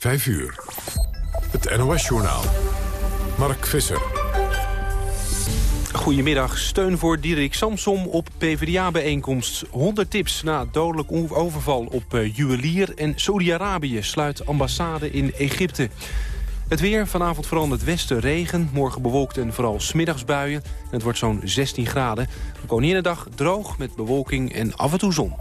5 uur. Het NOS-journaal. Mark Visser. Goedemiddag. Steun voor Diederik Samsom op PvdA-bijeenkomst. 100 tips na dodelijk overval op eh, juwelier. En Saudi-Arabië sluit ambassade in Egypte. Het weer, vanavond het westen regen. Morgen bewolkt en vooral smiddagsbuien. Het wordt zo'n 16 graden. Koninginnedag droog met bewolking en af en toe zon.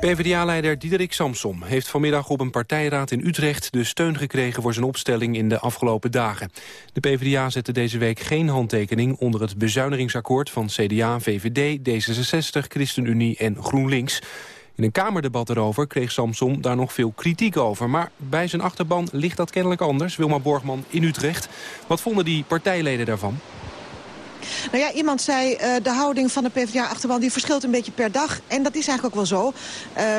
PvdA-leider Diederik Samsom heeft vanmiddag op een partijraad in Utrecht de steun gekregen voor zijn opstelling in de afgelopen dagen. De PvdA zette deze week geen handtekening onder het bezuinigingsakkoord van CDA, VVD, D66, ChristenUnie en GroenLinks. In een Kamerdebat erover kreeg Samsom daar nog veel kritiek over. Maar bij zijn achterban ligt dat kennelijk anders. Wilma Borgman in Utrecht. Wat vonden die partijleden daarvan? Nou ja, iemand zei uh, de houding van de PvdA-achterban die verschilt een beetje per dag. En dat is eigenlijk ook wel zo.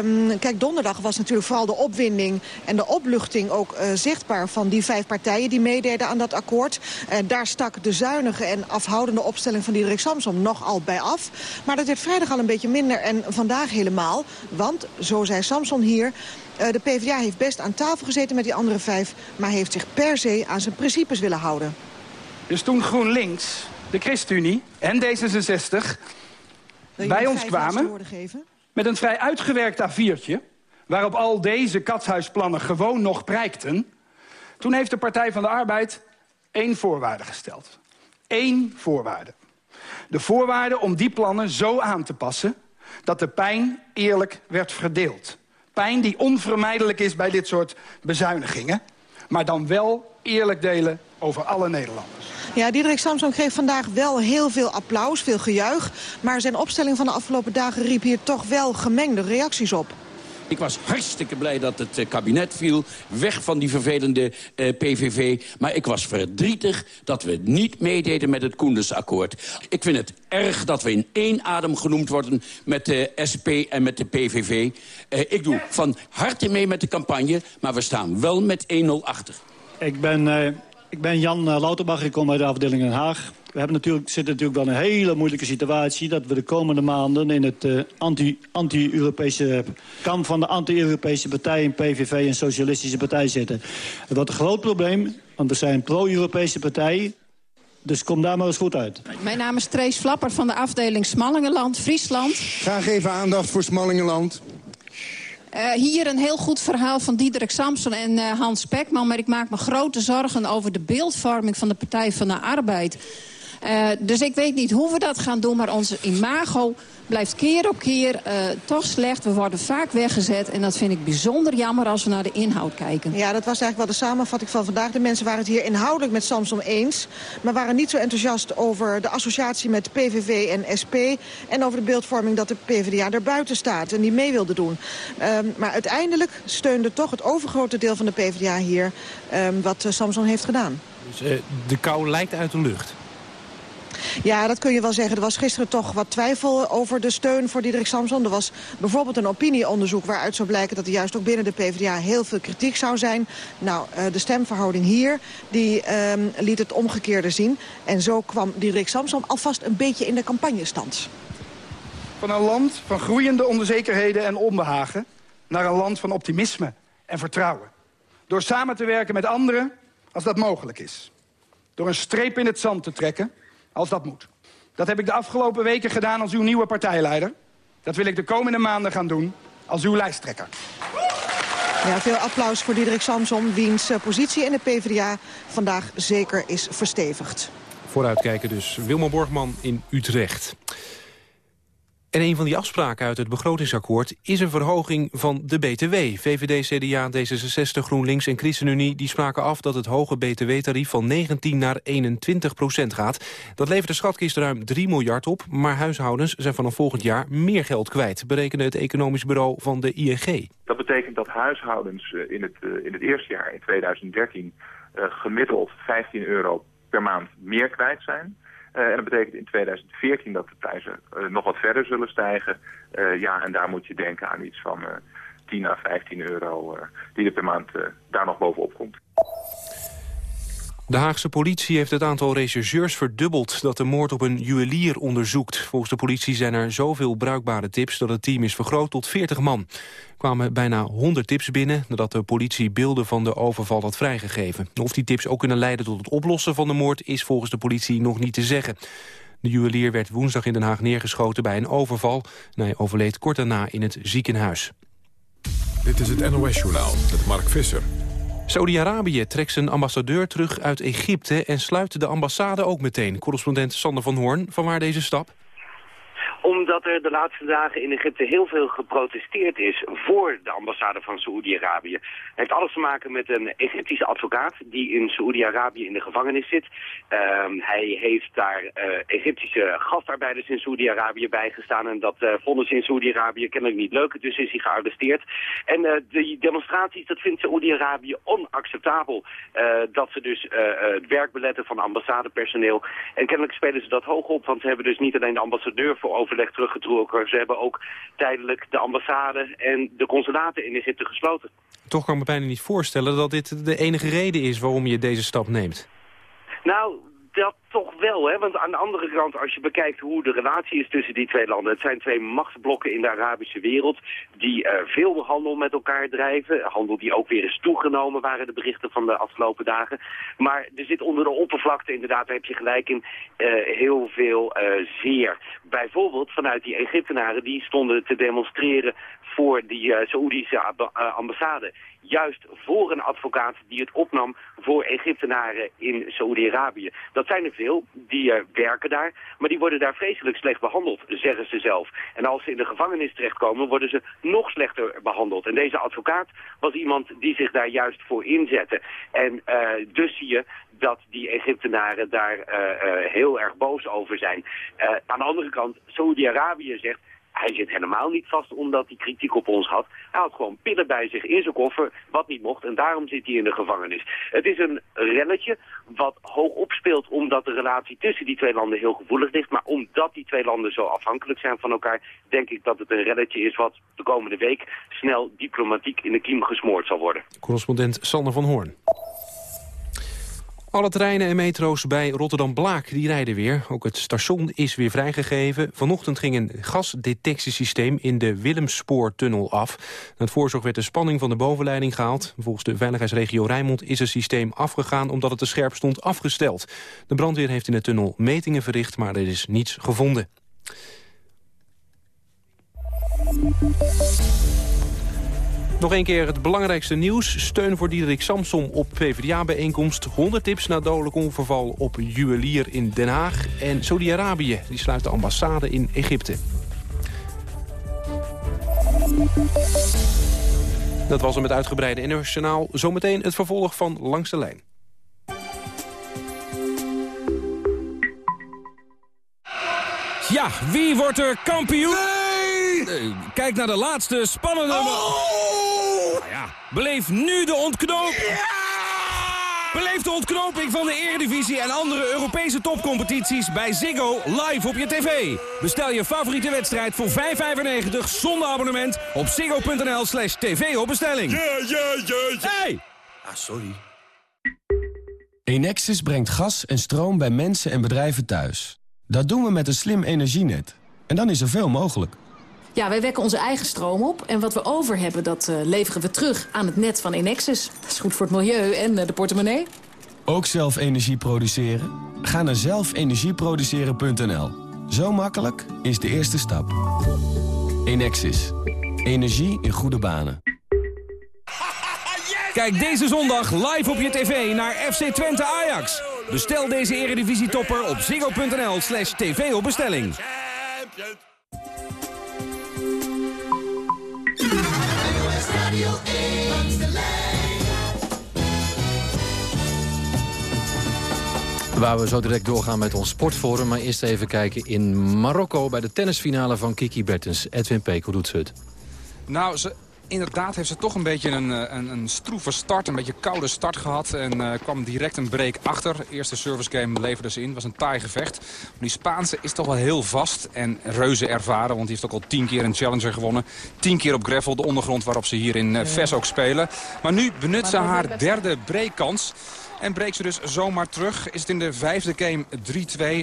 Um, kijk, donderdag was natuurlijk vooral de opwinding en de opluchting ook uh, zichtbaar van die vijf partijen die meededen aan dat akkoord. Uh, daar stak de zuinige en afhoudende opstelling van Diederik Samsom nogal bij af. Maar dat werd vrijdag al een beetje minder en vandaag helemaal. Want, zo zei Samson hier... de PvdA heeft best aan tafel gezeten met die andere vijf... maar heeft zich per se aan zijn principes willen houden. Dus toen GroenLinks de ChristenUnie en D66 bij ons kwamen... met een vrij uitgewerkt A4'tje... waarop al deze katshuisplannen gewoon nog prijkten... toen heeft de Partij van de Arbeid één voorwaarde gesteld. Eén voorwaarde. De voorwaarde om die plannen zo aan te passen... dat de pijn eerlijk werd verdeeld. Pijn die onvermijdelijk is bij dit soort bezuinigingen... maar dan wel eerlijk delen over alle Nederlanders. Ja, Diederik Samson kreeg vandaag wel heel veel applaus, veel gejuich. Maar zijn opstelling van de afgelopen dagen riep hier toch wel gemengde reacties op. Ik was hartstikke blij dat het eh, kabinet viel. Weg van die vervelende eh, PVV. Maar ik was verdrietig dat we niet meededen met het Koendersakkoord. Ik vind het erg dat we in één adem genoemd worden met de SP en met de PVV. Eh, ik doe van harte mee met de campagne, maar we staan wel met 1-0 achter. Ik ben ik ben Jan uh, Lauterbach, ik kom uit de afdeling Den Haag. We hebben natuurlijk, zitten natuurlijk wel in een hele moeilijke situatie... dat we de komende maanden in het uh, anti-Europese anti kamp van de anti-Europese partijen... PVV en Socialistische Partij zitten. Dat wordt een groot probleem, want we zijn pro-Europese partij... Dus kom daar maar eens goed uit. Mijn naam is Trace Flapper van de afdeling Smallingenland, Friesland. Graag even aandacht voor Smallingenland. Uh, hier een heel goed verhaal van Diederik Samson en uh, Hans Spekman... maar ik maak me grote zorgen over de beeldvorming van de Partij van de Arbeid. Uh, dus ik weet niet hoe we dat gaan doen, maar onze imago blijft keer op keer uh, toch slecht. We worden vaak weggezet en dat vind ik bijzonder jammer als we naar de inhoud kijken. Ja, dat was eigenlijk wel de samenvatting van vandaag. De mensen waren het hier inhoudelijk met Samson eens... maar waren niet zo enthousiast over de associatie met PVV en SP... en over de beeldvorming dat de PvdA er buiten staat en die mee wilde doen. Um, maar uiteindelijk steunde toch het overgrote deel van de PvdA hier... Um, wat uh, Samson heeft gedaan. Dus uh, de kou lijkt uit de lucht? Ja, dat kun je wel zeggen. Er was gisteren toch wat twijfel over de steun voor Diederik Samson. Er was bijvoorbeeld een opinieonderzoek waaruit zou blijken... dat er juist ook binnen de PvdA heel veel kritiek zou zijn. Nou, eh, de stemverhouding hier, die um, liet het omgekeerde zien. En zo kwam Diederik Samson alvast een beetje in de campagnestand. Van een land van groeiende onzekerheden en onbehagen... naar een land van optimisme en vertrouwen. Door samen te werken met anderen als dat mogelijk is. Door een streep in het zand te trekken als dat moet. Dat heb ik de afgelopen weken gedaan als uw nieuwe partijleider. Dat wil ik de komende maanden gaan doen als uw lijsttrekker. Ja, veel applaus voor Diederik Samson, wiens eh, positie in de PvdA vandaag zeker is verstevigd. Vooruitkijken dus. Wilma Borgman in Utrecht. En een van die afspraken uit het begrotingsakkoord is een verhoging van de BTW. VVD, CDA, D66, GroenLinks en ChristenUnie die spraken af dat het hoge BTW-tarief van 19 naar 21 procent gaat. Dat levert de schatkist ruim 3 miljard op, maar huishoudens zijn vanaf volgend jaar meer geld kwijt, berekende het economisch bureau van de ING. Dat betekent dat huishoudens eh, in het, eh, in het eerste jaar, in 2013, uh, gemiddeld 15 euro per maand meer kwijt zijn. Uh, en dat betekent in 2014 dat de prijzen uh, nog wat verder zullen stijgen. Uh, ja, en daar moet je denken aan iets van 10 à 15 euro die er per maand daar nog bovenop komt. De Haagse politie heeft het aantal rechercheurs verdubbeld... dat de moord op een juwelier onderzoekt. Volgens de politie zijn er zoveel bruikbare tips... dat het team is vergroot tot 40 man. Er kwamen bijna 100 tips binnen... nadat de politie beelden van de overval had vrijgegeven. Of die tips ook kunnen leiden tot het oplossen van de moord... is volgens de politie nog niet te zeggen. De juwelier werd woensdag in Den Haag neergeschoten bij een overval... en hij overleed kort daarna in het ziekenhuis. Dit is het NOS-journaal met Mark Visser. Saudi-Arabië trekt zijn ambassadeur terug uit Egypte... en sluit de ambassade ook meteen. Correspondent Sander van Hoorn, van waar deze stap? Omdat er de laatste dagen in Egypte heel veel geprotesteerd is voor de ambassade van Saoedi-Arabië. Het heeft alles te maken met een Egyptische advocaat die in Saoedi-Arabië in de gevangenis zit. Ehm, hij heeft daar uh, Egyptische gastarbeiders in Saoedi-Arabië bijgestaan en dat uh, vonden ze in Saoedi-Arabië kennelijk niet leuk. Dus is hij gearresteerd. En uh, die demonstraties, dat vindt Saoedi-Arabië onacceptabel. dat ze dus het werk beletten van ambassadepersoneel. En kennelijk spelen ze dat hoog op, want ze hebben dus niet alleen de ambassadeur voor overleg teruggetrokken. Ze hebben ook tijdelijk de ambassade en de consulaten in Egypte gesloten. Toch kan ik me bijna niet voorstellen dat dit de enige reden is waarom je deze stap neemt. Nou, dat toch wel, hè? want aan de andere kant, als je bekijkt hoe de relatie is tussen die twee landen... het zijn twee machtsblokken in de Arabische wereld die uh, veel handel met elkaar drijven. Handel die ook weer is toegenomen, waren de berichten van de afgelopen dagen. Maar er zit onder de oppervlakte, inderdaad, daar heb je gelijk in, uh, heel veel uh, zeer. Bijvoorbeeld vanuit die Egyptenaren die stonden te demonstreren voor die Saoedische ambassade. Juist voor een advocaat die het opnam voor Egyptenaren in Saoedi-Arabië. Dat zijn er die uh, werken daar, maar die worden daar vreselijk slecht behandeld, zeggen ze zelf. En als ze in de gevangenis terechtkomen, worden ze nog slechter behandeld. En deze advocaat was iemand die zich daar juist voor inzette. En uh, dus zie je dat die Egyptenaren daar uh, heel erg boos over zijn. aan de andere kant, Saoedi-Arabië zegt, hij zit helemaal niet vast omdat hij kritiek op ons had. Hij had gewoon pillen bij zich in zijn koffer, wat niet mocht. En daarom zit hij in de gevangenis. Het is een relletje wat hoog opspeelt omdat de relatie tussen die twee landen heel gevoelig ligt. Maar omdat die twee landen zo afhankelijk zijn van elkaar... denk ik dat het een relletje is wat de komende week snel diplomatiek in de kiem gesmoord zal worden. Correspondent Sander van Hoorn. Alle treinen en metro's bij Rotterdam-Blaak die rijden weer. Ook het station is weer vrijgegeven. Vanochtend ging een gasdetectiesysteem in de Willemspoortunnel af. het voorzorg werd de spanning van de bovenleiding gehaald. Volgens de veiligheidsregio Rijnmond is het systeem afgegaan... omdat het te scherp stond afgesteld. De brandweer heeft in de tunnel metingen verricht, maar er is niets gevonden. Nog een keer het belangrijkste nieuws. Steun voor Diederik Samsom op PvdA-bijeenkomst. 100 tips na dodelijk onverval op juwelier in Den Haag. En Saudi-Arabië die sluit de ambassade in Egypte. Dat was hem met uitgebreide internationaal. Zometeen het vervolg van Langs de Lijn. Ja, wie wordt er kampioen? Nee! Kijk naar de laatste spannende... Oh! Beleef nu de ontknoping. Ja! Beleef de ontknoping van de Eredivisie en andere Europese topcompetities bij Ziggo live op je tv. Bestel je favoriete wedstrijd voor 5,95 zonder abonnement op ziggo.nl slash tv op bestelling. Ja, ja, ja, ja. Hey! Ah, sorry. Enexis brengt gas en stroom bij mensen en bedrijven thuis. Dat doen we met een slim energienet. En dan is er veel mogelijk. Ja, wij wekken onze eigen stroom op. En wat we over hebben, dat uh, leveren we terug aan het net van Enexis. Dat is goed voor het milieu en uh, de portemonnee. Ook zelf energie produceren? Ga naar zelfenergieproduceren.nl. Zo makkelijk is de eerste stap. Enexis. Energie in goede banen. Kijk deze zondag live op je tv naar FC Twente Ajax. Bestel deze eredivisietopper op ziggo.nl slash tv op bestelling. Waar we zo direct doorgaan met ons sportforum. Maar eerst even kijken in Marokko bij de tennisfinale van Kiki Bertens. Edwin Peek, hoe doet ze het? Nou, ze inderdaad heeft ze toch een beetje een, eh, een, een stroeve start. Een beetje koude start gehad. En uh, kwam direct een break achter. Eerste service game leverde ze in. was een taai gevecht. Maar die Spaanse is toch wel heel vast. En reuze ervaren. Want die heeft ook al tien keer een challenger gewonnen. Tien keer op gravel. De ondergrond waarop ze hier in uh, Ves ook spelen. Maar nu benut ze haar derde breakkans. En breekt ze dus zomaar terug. Is het in de vijfde game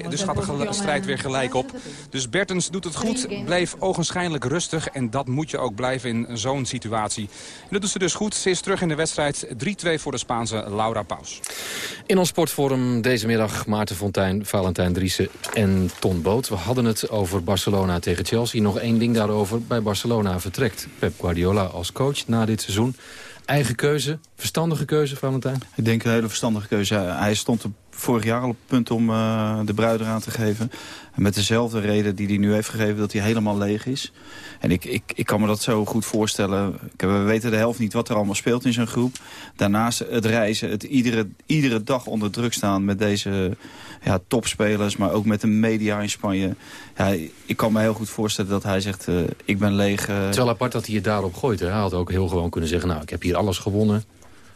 3-2. Dus gaat de strijd weer gelijk op. Dus Bertens doet het goed. Bleef ogenschijnlijk rustig. En dat moet je ook blijven in zo'n situatie. En dat doet ze dus goed. Ze is terug in de wedstrijd 3-2 voor de Spaanse Laura Paus. In ons sportforum deze middag Maarten Fontijn, Valentijn Driessen en Ton Boot. We hadden het over Barcelona tegen Chelsea. Nog één ding daarover. Bij Barcelona vertrekt Pep Guardiola als coach na dit seizoen. Eigen keuze, verstandige keuze, Valentijn? Ik denk een hele verstandige keuze. Hij stond er vorig jaar al op het punt om uh, de bruid eraan te geven. met dezelfde reden die hij nu heeft gegeven, dat hij helemaal leeg is. En ik, ik, ik kan me dat zo goed voorstellen. We weten de helft niet wat er allemaal speelt in zijn groep. Daarnaast het reizen, het iedere, iedere dag onder druk staan met deze ja, topspelers, maar ook met de media in Spanje. Ja, ik kan me heel goed voorstellen dat hij zegt, uh, ik ben leeg. Uh... Het is wel apart dat hij het daarop gooit. Hè? Hij had ook heel gewoon kunnen zeggen, nou, ik heb hier alles gewonnen.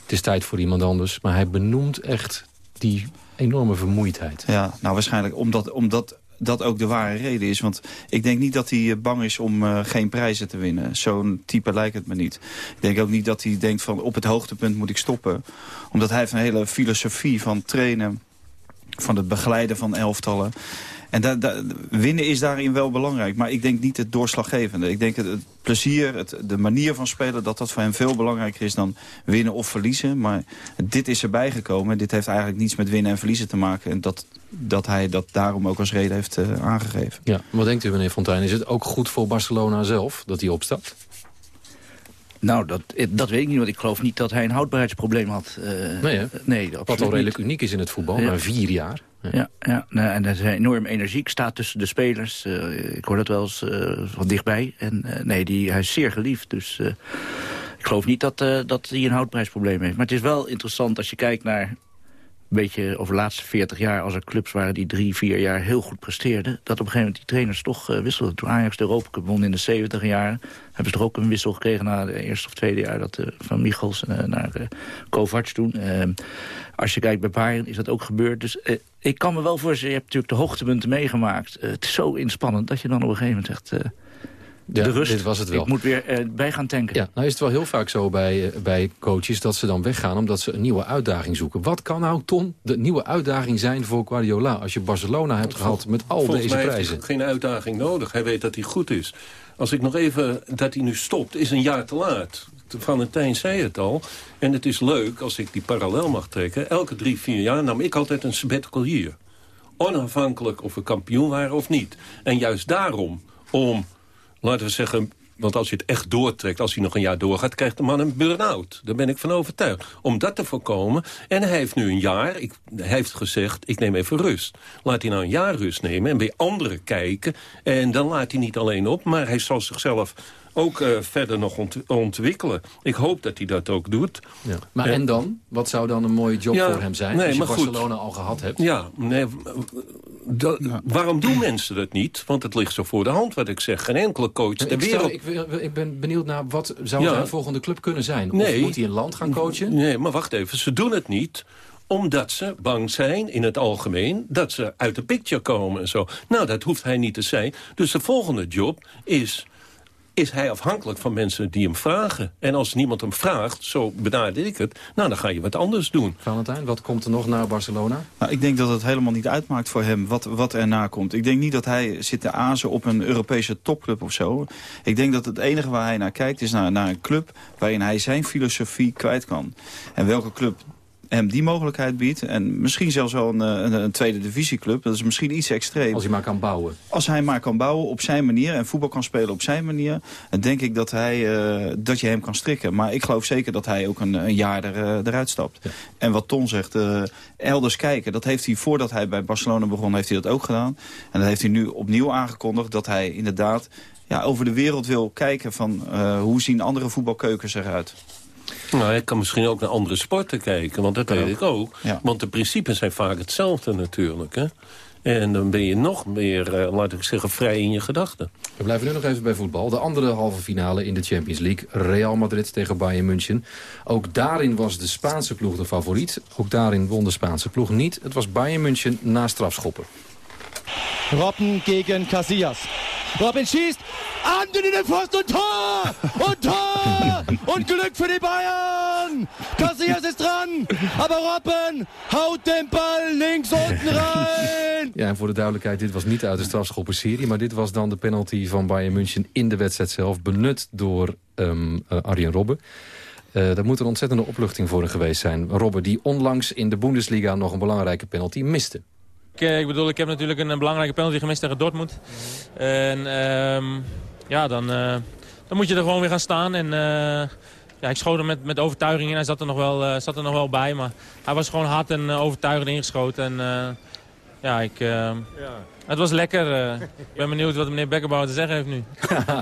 Het is tijd voor iemand anders. Maar hij benoemt echt die enorme vermoeidheid. Ja, nou waarschijnlijk omdat, omdat dat ook de ware reden is. Want ik denk niet dat hij bang is om uh, geen prijzen te winnen. Zo'n type lijkt het me niet. Ik denk ook niet dat hij denkt van op het hoogtepunt moet ik stoppen. Omdat hij heeft een hele filosofie van trainen van het begeleiden van elftallen. En winnen is daarin wel belangrijk. Maar ik denk niet het doorslaggevende. Ik denk het, het plezier, het, de manier van spelen... dat dat voor hem veel belangrijker is dan winnen of verliezen. Maar dit is erbij gekomen. Dit heeft eigenlijk niets met winnen en verliezen te maken. En dat, dat hij dat daarom ook als reden heeft uh, aangegeven. Ja, wat denkt u, meneer Fontijn? Is het ook goed voor Barcelona zelf dat hij opstapt? Nou, dat, dat weet ik niet, want ik geloof niet dat hij een houdbaarheidsprobleem had. Uh, nee, hè? nee Wat al redelijk uniek is in het voetbal, ja. vier jaar. Ja, ja, en dat is enorm energiek, staat tussen de spelers. Uh, ik hoor dat wel eens uh, van dichtbij. En nee, die, hij is zeer geliefd, dus ik geloof niet dat, dat hij een houdbaarheidsprobleem heeft. Maar het is wel interessant als je kijkt naar beetje over de laatste 40 jaar... als er clubs waren die drie, vier jaar heel goed presteerden... dat op een gegeven moment die trainers toch uh, wisselden. Toen Ajax de Europa Cup won in de 70 jaren... hebben ze toch ook een wissel gekregen na de eerste of tweede jaar... Dat, uh, van Michels uh, naar Kovac toen. Als je kijkt bij Bayern is dat ook gebeurd. Dus ik kan me wel voorstellen, je hebt natuurlijk de hoogtepunten meegemaakt. het is zo inspannend dat je dan op een gegeven moment zegt ja, de rust. Dit was het wel. Ik moet weer uh, bij gaan tanken. Ja, nou is het wel heel vaak zo bij, uh, bij coaches dat ze dan weggaan omdat ze een nieuwe uitdaging zoeken. Wat kan nou, Ton, de nieuwe uitdaging zijn voor Guardiola als je Barcelona hebt gehad met al deze mij prijzen? Heeft geen uitdaging nodig. Hij weet dat hij goed is. Als ik nog even, dat hij nu stopt, is een jaar te laat. Valentijn zei het al. En het is leuk, als ik die parallel mag trekken. Elke drie, vier jaar nam ik altijd een sabbatical hier. Onafhankelijk of we kampioen waren of niet. En juist daarom, om laten we zeggen... Want als je het echt doortrekt, als hij nog een jaar doorgaat... krijgt de man een burn-out. Daar ben ik van overtuigd. Om dat te voorkomen... en hij heeft nu een jaar, ik, hij heeft gezegd... ik neem even rust. Laat hij nou een jaar rust nemen en bij anderen kijken. En dan laat hij niet alleen op... maar hij zal zichzelf ook uh, verder nog ontwikkelen. Ik hoop dat hij dat ook doet. Ja. Maar en dan? Wat zou dan een mooie job voor hem zijn? Nee, als je Barcelona al gehad hebt? Ja, nee, waarom doen mensen dat niet? Want het ligt zo voor de hand wat ik zeg. Geen enkele coach ter wereld... Ik, ik, ben benieuwd naar wat zou zijn volgende club kunnen zijn? Of moet hij een land gaan coachen? Nee, maar wacht even. Ze doen het niet omdat ze bang zijn in het algemeen dat ze uit de picture komen en zo. Nou, dat hoeft hij niet te zijn. Dus de volgende job is is hij afhankelijk van mensen die hem vragen. En als niemand hem vraagt, zo benader ik het... nou, dan ga je wat anders doen. Valentijn, wat komt er nog naar Barcelona? Nou, ik denk dat het helemaal niet uitmaakt voor hem wat, wat erna komt. Ik denk niet dat hij zit te azen op een Europese topclub of zo. Ik denk dat het enige waar hij naar kijkt is naar, naar een club... waarin hij zijn filosofie kwijt kan. En welke club hem die mogelijkheid biedt. En misschien zelfs wel een, eh, een, een, tweede divisieclub. Dat is misschien iets extreem. Als hij maar kan bouwen. Als hij maar kan bouwen op zijn manier en voetbal kan spelen op zijn manier. Dan denk ik dat, hij, uh, dat je hem kan strikken. Maar ik geloof zeker dat hij ook een, een jaar er, uh, eruit stapt. En wat Ton zegt, elders kijken. Dat heeft hij voordat hij bij Barcelona begon, heeft hij dat ook gedaan. En dat heeft hij nu opnieuw aangekondigd. Dat hij inderdaad ja, over de wereld wil kijken van hoe zien andere voetbalkeukens eruit. Nou, ik kan misschien ook naar andere sporten kijken, want dat weet ik ook. Want de principes zijn vaak hetzelfde natuurlijk. Hè? En dan ben je nog meer, uh, laat ik zeggen, vrij in je gedachten. We blijven nu nog even bij voetbal. De andere halve finale in de Champions League. Real Madrid tegen Bayern München. Ook daarin was de Spaanse ploeg de favoriet. Ook daarin won de Spaanse ploeg niet. Het was Bayern München na strafschoppen. Robben gegen Casillas. Robin schießt an den Pfosten und Tor! Und Tor! und Glück für die Bayern! Casillas is dran. Aber Robben houdt den bal links unten rein. Ja, en voor de duidelijkheid, dit was niet uit de strafschoppenserie... maar dit was dan de penalty van Bayern München in de wedstrijd zelf... benut door um, uh, Arjen Robben. Uh, dat moet een ontzettende opluchting voor hem geweest zijn. Robben die onlangs in de Bundesliga nog een belangrijke penalty miste. Ik bedoel, ik heb natuurlijk een, belangrijke penalty gemist tegen Dortmund. En um, ja, dan, uh, dan moet je er gewoon weer gaan staan. En uh, ja, ik schoot hem met, met overtuiging in. Hij zat er, nog wel, zat er nog wel bij. Maar hij was gewoon hard en overtuigend ingeschoten. En ja, ik... Ja. Het was lekker. Ik ben benieuwd wat meneer Beckerbauer te zeggen heeft nu.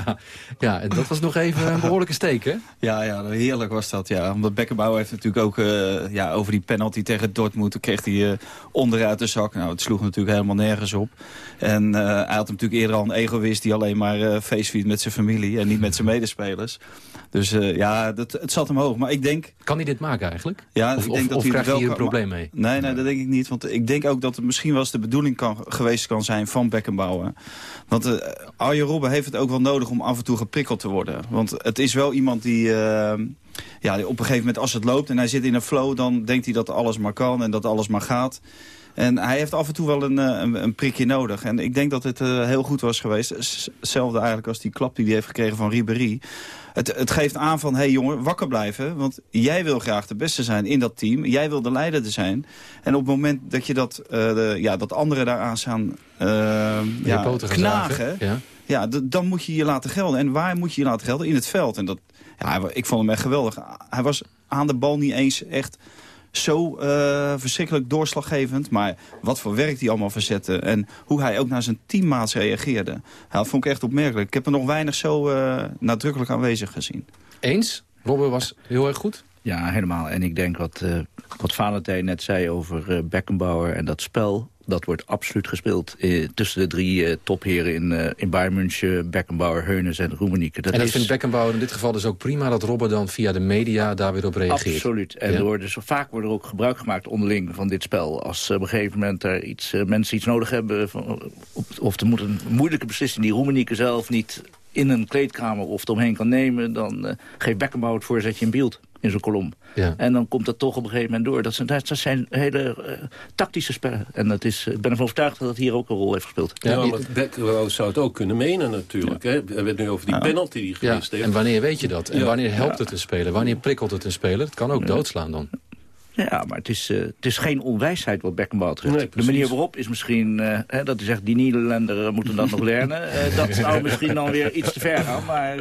ja, en dat was nog even een behoorlijke steek, hè? Ja, ja heerlijk was dat, ja. Omdat Beckerbauer heeft natuurlijk ook uh, ja, over die penalty tegen Dortmund... toen kreeg hij uh, onderuit de zak. Nou, het sloeg natuurlijk helemaal nergens op. En uh, hij had natuurlijk eerder al een egoïst... die alleen maar uh, feestviert met zijn familie en niet met zijn medespelers. Dus ja, dat, het zat hem hoog. Maar ik denk... Kan hij dit maken eigenlijk? Ja, of, ik denk of, dat of hij krijgt wel hij hier een probleem mee? Nee, nee, dat denk ik niet. Want ik denk ook dat het misschien wel eens de bedoeling kan, geweest kan zijn van Beckenbauer. Want uh, Arjen Robben heeft het ook wel nodig om af en toe geprikkeld te worden. Want het is wel iemand die... Uh, ja, op een gegeven moment als het loopt en hij zit in een flow... dan denkt hij dat alles maar kan en dat alles maar gaat. En hij heeft af en toe wel een, een, een prikje nodig. En ik denk dat het uh, heel goed was geweest. Hetzelfde eigenlijk als die klap die hij heeft gekregen van Ribéry. Het, het geeft aan van, hé hey jongen, wakker blijven. Want jij wil graag de beste zijn in dat team. Jij wil de leider zijn. En op het moment dat je dat, uh, de, ja, dat anderen daaraan staan uh, ja, knagen... Ja. ja, dan moet je je laten gelden. En waar moet je je laten gelden? In het veld. En dat, ja, ik vond hem echt geweldig. Hij was aan de bal niet eens echt zo uh, verschrikkelijk doorslaggevend. Maar wat voor werk hij allemaal verzette. En hoe hij ook naar zijn teammaats reageerde. Dat vond ik echt opmerkelijk. Ik heb er nog weinig zo uh, nadrukkelijk aanwezig gezien. Eens? Robben was heel erg goed? Ja, helemaal. En ik denk wat, uh, wat Valentijn net zei over uh, Beckenbauer en dat spel dat wordt absoluut gespeeld eh, tussen de drie topheren in, in Bayern München, Beckenbauer, Heunes en Roemenieke. Dat en dat is... vindt Beckenbauer in dit geval dus ook prima dat Robben dan via de media daar weer op reageert. Absoluut. En ja. er dus vaak wordt er ook gebruik gemaakt onderling van dit spel. Als op een gegeven moment er iets, mensen iets nodig hebben, van, of er moet een moeilijke beslissing die Roemenieke zelf niet in een kleedkamer of eromheen kan nemen, dan geeft Beckenbauer het voorzetje in beeld in zijn kolom. Ja. En dan komt dat toch op een gegeven moment door. Dat zijn, dat zijn hele uh, tactische spellen. En dat is, ik ben ervan overtuigd dat het hier ook een rol heeft gespeeld. Ja, ja maar Beckenbauer zou het ook kunnen menen natuurlijk. Ja. Hè? We hebben het nu over die penalty die geweest heeft. En wanneer weet je dat? En wanneer helpt het een speler? Wanneer prikkelt het een speler? Het kan ook doodslaan dan. Ja, maar het is, uh, het is geen onwijsheid wat Beckenbauer treft. Nee, de manier waarop is misschien... Uh, hè, dat hij zegt, die Nederlander moeten dat nog leren. Uh, dat zou misschien dan weer iets te ver gaan. Maar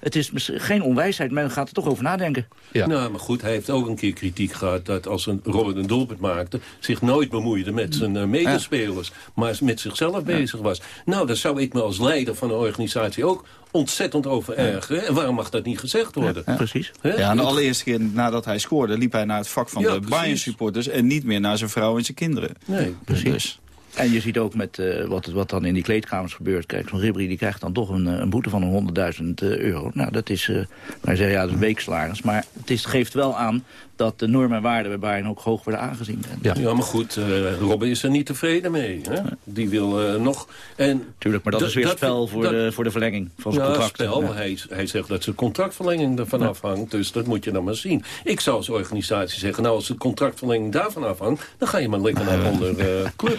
het is geen onwijsheid. Men gaat er toch over nadenken. Ja. Nou, maar goed, hij heeft ook een keer kritiek gehad... dat als een Robin een doelpunt maakte... zich nooit bemoeide met zijn medespelers. Ja. Maar met zichzelf bezig was. Nou, dan zou ik me als leider van een organisatie ook ontzettend over ergeren. En waarom mag dat niet gezegd worden? Ja, precies. He? Ja, en de allereerste keer nadat hij scoorde... liep hij naar het vak van ja, de Bayern-supporters... en niet meer naar zijn vrouw en zijn kinderen. Nee, precies. Dus. En je ziet ook met uh, wat, wat dan in die kleedkamers gebeurt. Kijk, zo'n Ribéry die krijgt dan toch een, een boete van 100.000 euro. Nou, dat is, uh, wij zeggen ja, dat is een weeksalaris. Maar het is, geeft wel aan dat de normen en waarden bij Bayern ook hoog worden aangezien. Ja, ja maar goed, uh, Robben is er niet tevreden mee. Hè? Die wil uh, nog... En Tuurlijk, maar dat is weer dat, spel voor, dat, de, voor de verlenging van zijn ja, contract. Spel. Ja. Hij, hij zegt dat zijn contractverlenging ervan ja. afhangt. Dus dat moet je dan maar zien. Ik zou als organisatie zeggen, nou als de contractverlenging daarvan afhangt... dan ga je maar lekker naar een andere uh,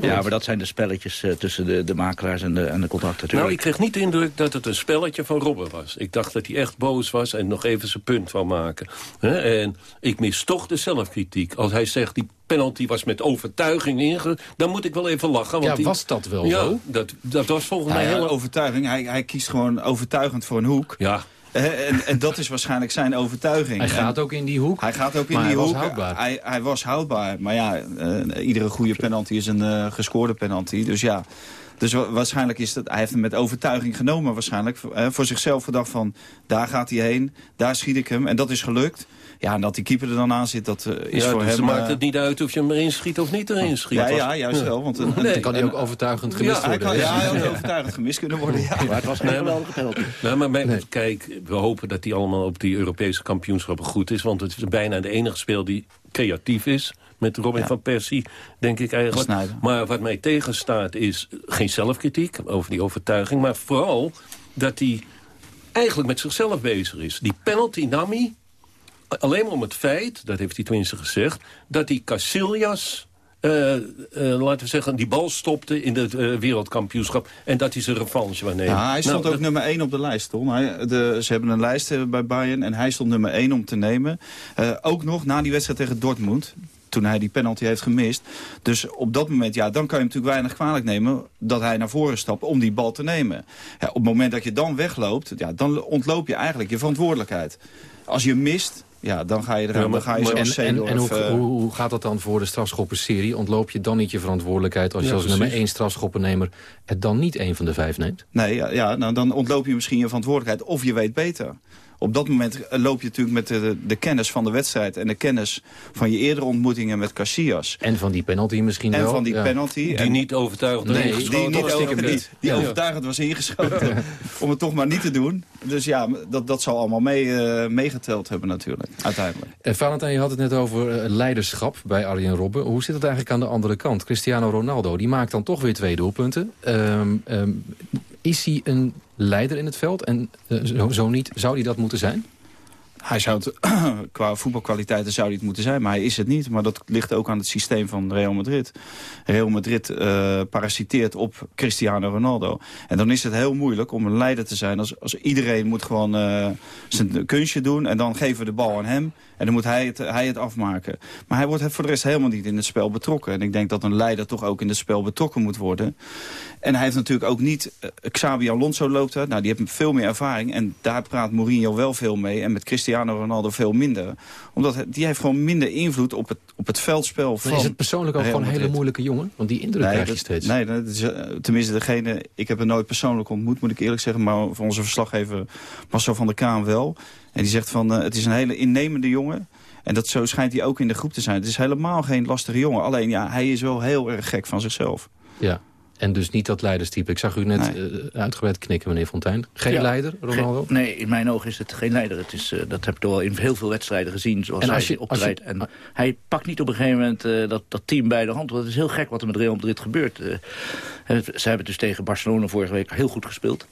Ja, maar dat zijn de spelletjes uh, tussen de, de makelaars en de, en de contracten. Nou, ik kreeg niet de indruk dat het een spelletje van Robben was. Ik dacht dat hij echt boos was en nog even zijn punt van maken. He? En ik mis toch de zelfkritiek. Als hij zegt, die penalty was met overtuiging inge... dan moet ik wel even lachen. Want ja, die... was dat wel ja, zo? Dat, dat was volgens nou, mij ja, heel... overtuiging. Hij, hij kiest gewoon overtuigend voor een hoek. Ja. En, en, dat is waarschijnlijk zijn overtuiging. Hij gaat en, ook in die hoek. Hij gaat ook in die hij hoek. Was houdbaar. Hij, hij was houdbaar. Maar ja, uh, iedere goede penalty is een uh, gescoorde penalty. Dus ja, dus waarschijnlijk is dat... Hij heeft hem met overtuiging genomen waarschijnlijk. Uh, voor zichzelf gedacht van, daar gaat hij heen. Daar schiet ik hem. En dat is gelukt. Ja, en dat die keeper er dan aan zit, dat uh, is ja, voor dus hem... maakt het niet uit of je hem erin schiet of niet erin schiet. Ja, ja juist wel. Want, uh, nee, dan kan hij ook overtuigend gemist ja, worden. Hij kan, ja, hij had overtuigend gemist kunnen worden. Ja. Maar het was geen geweldige penalty. Nou, maar nee. kijk, we hopen dat hij allemaal op die Europese kampioenschappen goed is. Want het is bijna de enige speel die creatief is met Robin ja. van Persie, denk ik eigenlijk. Snijden. Maar wat mij tegenstaat is geen zelfkritiek over die overtuiging... maar vooral dat hij eigenlijk met zichzelf bezig is. Die penalty nam hij alleen maar om het feit, dat heeft hij tenminste gezegd... dat die Casillas uh, uh, laten we zeggen, die bal stopte in het uh, wereldkampioenschap. En dat hij zijn revanche wil nemen. Ja, hij stond nou, ook nummer 1 op de lijst, Tom. Hij, de, ze hebben een lijst bij Bayern en hij stond nummer 1 om te nemen. ook nog na die wedstrijd tegen Dortmund toen hij die penalty heeft gemist. Dus op dat moment, ja, dan kan je hem natuurlijk weinig kwalijk nemen... dat hij naar voren stapt om die bal te nemen. Ja, op het moment dat je dan wegloopt, ja, dan ontloop je eigenlijk je verantwoordelijkheid. Als je mist, ja, dan ga je er ja, dan ga je en, en, en hoe, uh, hoe, gaat dat dan voor de strafschoppenserie? Ontloop je dan niet je verantwoordelijkheid als je als nummer één strafschoppennemer het dan niet een van de vijf neemt? Nee, ja, ja nou, dan ontloop je misschien je verantwoordelijkheid of je weet beter op dat moment loop je natuurlijk met de, de, kennis van de wedstrijd... en de kennis van je eerdere ontmoetingen met Casillas. En van die penalty misschien en wel. En van die penalty. Die en, niet overtuigend nee, die, niet over, die, die ja. overtuigend was ingeschoten. om het toch maar niet te doen. Dus ja, dat, dat zal allemaal mee, uh, meegeteld hebben natuurlijk, uiteindelijk. En Valentijn, je had het net over uh, leiderschap bij Arjen Robben. Hoe zit het eigenlijk aan de andere kant? Cristiano Ronaldo, die maakt dan toch weer twee doelpunten. Um, um, is hij een leider in het veld? En uh, zo, niet, zou hij dat moeten zijn? Hij zou het, qua voetbalkwaliteiten zou hij het moeten zijn, maar hij is het niet. Maar dat ligt ook aan het systeem van Real Madrid. Real Madrid uh, parasiteert op Cristiano Ronaldo. En dan is het heel moeilijk om een leider te zijn. Als, als iedereen moet gewoon uh, zijn kunstje doen en dan geven we de bal aan hem. En dan moet hij het, hij het afmaken. Maar hij wordt voor de rest helemaal niet in het spel betrokken. En ik denk dat een leider toch ook in het spel betrokken moet worden. En hij heeft natuurlijk ook niet... Uh, Xabi Alonso loopt er. Nou, die heeft veel meer ervaring. En daar praat Mourinho wel veel mee. En met Cristiano Ronaldo veel minder. Omdat hij, die heeft gewoon minder invloed op het, op het veldspel maar is het persoonlijk ook gewoon een hele moeilijke jongen? Want die indruk nee, krijg je dat, steeds. Nee, dat is, uh, tenminste degene... Ik heb hem nooit persoonlijk ontmoet, moet ik eerlijk zeggen. Maar van onze verslaggever Marcel van der Kaan wel. En die zegt van, uh, het is een hele innemende jongen. En dat zo schijnt hij ook in de groep te zijn. Het is helemaal geen lastige jongen. Alleen ja, hij is wel heel erg gek van zichzelf. Ja. En dus niet dat leiderstype. Ik zag u net nee. uh, uitgebreid knikken, meneer Fontijn. Geen ja, leider, Ronaldo? Geen, nee, in mijn ogen is het geen leider. Het is, uh, dat heb ik wel in heel veel wedstrijden gezien, zoals en hij je, optreedt. En uh, hij pakt niet op een gegeven moment uh, dat, dat team bij de hand. Want het is heel gek wat er met Real Madrid gebeurt. ze hebben dus tegen Barcelona vorige week heel goed gespeeld.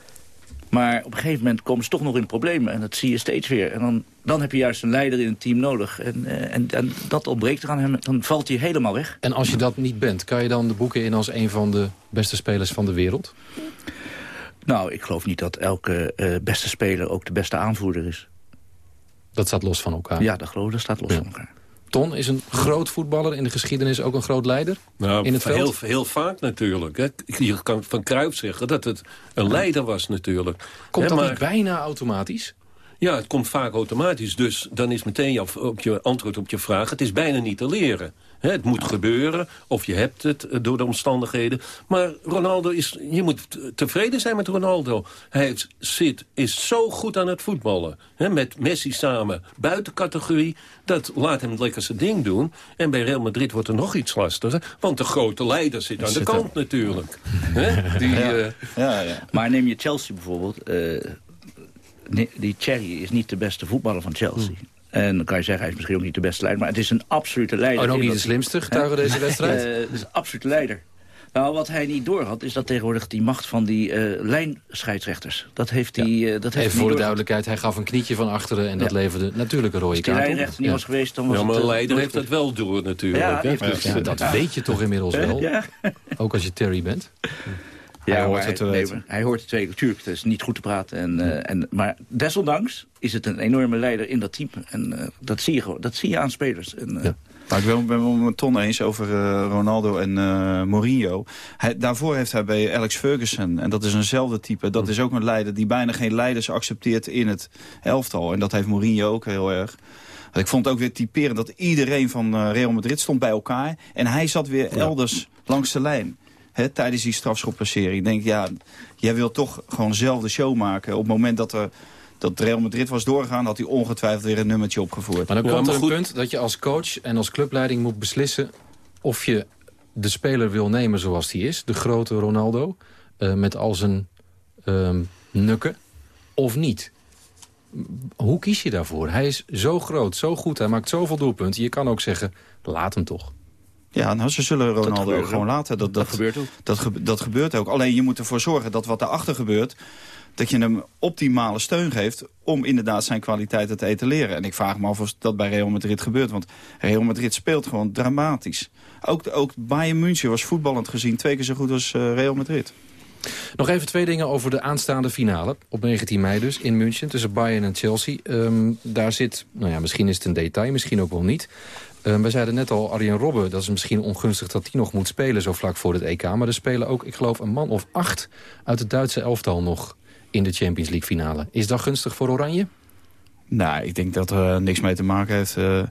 Maar op een gegeven moment komen ze toch nog in problemen. En dat zie je steeds weer. En dan, dan heb je juist een leider in het team nodig. En, en, en dat ontbreekt er aan hem. Dan valt hij helemaal weg. En als je dat niet bent, kan je dan de boeken in als een van de beste spelers van de wereld? Nou, ik geloof niet dat elke uh, beste speler ook de beste aanvoerder is. Dat staat los van elkaar? Ja, dat geloof ik, dat staat los ja. van elkaar. Ton is een groot voetballer in de geschiedenis ook een groot leider nou, in het heel, veld? Heel vaak natuurlijk. Hè. Je kan van Cruijff zeggen dat het een leider was natuurlijk. Komt dat maar, niet bijna automatisch? Ja, het komt vaak automatisch. Dus dan is meteen jouw, op je antwoord op je vraag... het is bijna niet te leren. He, het moet gebeuren, of je hebt het door de omstandigheden. Maar Ronaldo is... Je moet tevreden zijn met Ronaldo. Hij heeft, zit, is zo goed aan het voetballen. He, met Messi samen, buiten categorie. Dat laat hem lekker zijn ding doen. En bij Real Madrid wordt er nog iets lastiger. Want de grote leider zit aan de kant natuurlijk. He, die, Ja. eh, Ja, ja. Maar neem je Chelsea bijvoorbeeld. eh, die Cherry is niet de beste voetballer van Chelsea. En dan kan je zeggen, hij is misschien ook niet de beste leider. Maar het is een absolute leider. Oh, en ook niet de slimste getuige deze wedstrijd? Eh, Het is een absolute leider. Nou, wat hij niet doorhad, is dat tegenwoordig die macht van die eh lijnscheidsrechters. Dat heeft hij, eh, dat heeft hij Even niet voor de duidelijkheid, hij gaf een knietje van achteren... en dat Ja. leverde natuurlijk een rode Als die kaart op. lijnrechter niet was geweest, dan was ja, maar het... een eh, leider heeft dat wel door natuurlijk. Ja, het- Ja, dat weet je toch inmiddels wel? Ja. Ook als je Terry bent? Ja, Hij hoort het te weten. hij hoort het het is niet goed te praten. En, eh, en, maar desondanks is het een enorme leider in dat team. En eh, dat, zie je dat zie je aan spelers. En, eh, Maar ik ben, ben het met Ton eens over eh, Ronaldo en eh, Mourinho. Hij, daarvoor heeft hij bij Alex Ferguson, en dat is eenzelfde type... dat is ook een leider die bijna geen leiders accepteert in het elftal. En dat heeft Mourinho ook heel erg. Ik vond het ook weer typerend dat iedereen van Real Madrid stond bij elkaar... en hij zat weer elders langs de lijn. Hè, tijdens die strafschoppenserie. Ik denk, ja, jij wil toch gewoon zelf de show maken. Op het moment dat er dat Real Madrid was doorgegaan... had hij ongetwijfeld weer een nummertje opgevoerd. Maar dan komt er een punt dat je als coach en als clubleiding moet beslissen... of je de speler wil nemen zoals die is, de grote Ronaldo... eh, met al zijn ehm, nukken, of niet. Hoe kies je daarvoor? Hij is zo groot, zo goed, hij maakt zoveel doelpunten. Je kan ook zeggen, laat hem toch. Ja, nou, ze zullen Ronaldo gewoon ook. laten. Dat, dat, gebeurt ook. Dat, ge- dat gebeurt ook. Alleen je moet ervoor zorgen dat wat daarachter gebeurt... dat je hem optimale steun geeft om inderdaad zijn kwaliteiten te etaleren. En ik vraag me af of dat bij Real Madrid gebeurt. Want Real Madrid speelt gewoon dramatisch. Ook, ook Bayern München was voetballend gezien twee keer zo goed als eh, Real Madrid. Nog even twee dingen over de aanstaande finale. Op 19 mei dus in München tussen Bayern en Chelsea. Ehm, daar zit, nou ja, misschien is het een detail, misschien ook wel niet. Ehm, we zeiden net al, Arjen Robben, dat is misschien ongunstig dat hij nog moet spelen zo vlak voor het EK. Maar er spelen ook, ik geloof, een man of acht uit het Duitse elftal nog in de Champions League finale. Is dat gunstig voor Oranje? Nou, ik denk dat er niks mee te maken heeft. Eh,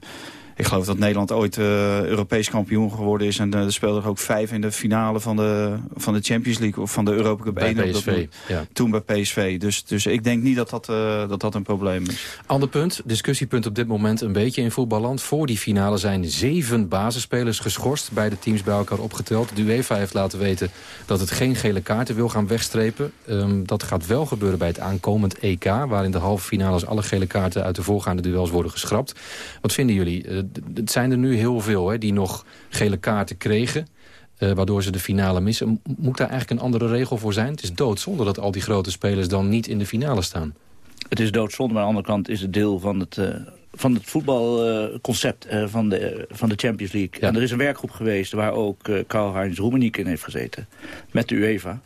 ik geloof dat Nederland ooit eh, Europees kampioen geworden is. En eh, er speelden er ook vijf in de finale van de, van de Champions League. Of van de Europa Cup Bij 1. op dat PSV, ja. Toen bij PSV. Dus, dus ik denk niet dat dat, eh, dat dat een probleem is. Ander punt, discussiepunt op dit moment een beetje in voetballand. Voor die finale zijn zeven basisspelers geschorst, beide teams bij elkaar opgeteld. De UEFA heeft laten weten dat het geen gele kaarten wil gaan wegstrepen. Ehm, dat gaat wel gebeuren bij het aankomend EK... waarin de halve finales alle gele kaarten uit de voorgaande duels worden geschrapt. Wat vinden jullie? Het zijn er nu heel veel hè, die nog gele kaarten kregen... eh, waardoor ze de finale missen. Moet daar eigenlijk een andere regel voor zijn? Het is doodzonde dat al die grote spelers dan niet in de finale staan. Het is doodzonde, maar aan de andere kant is het deel van het, eh, van het voetbalconcept eh, van, de, van de Champions League. En er is een werkgroep geweest waar ook Karl-Heinz Rummenigge in heeft gezeten. Met de UEFA.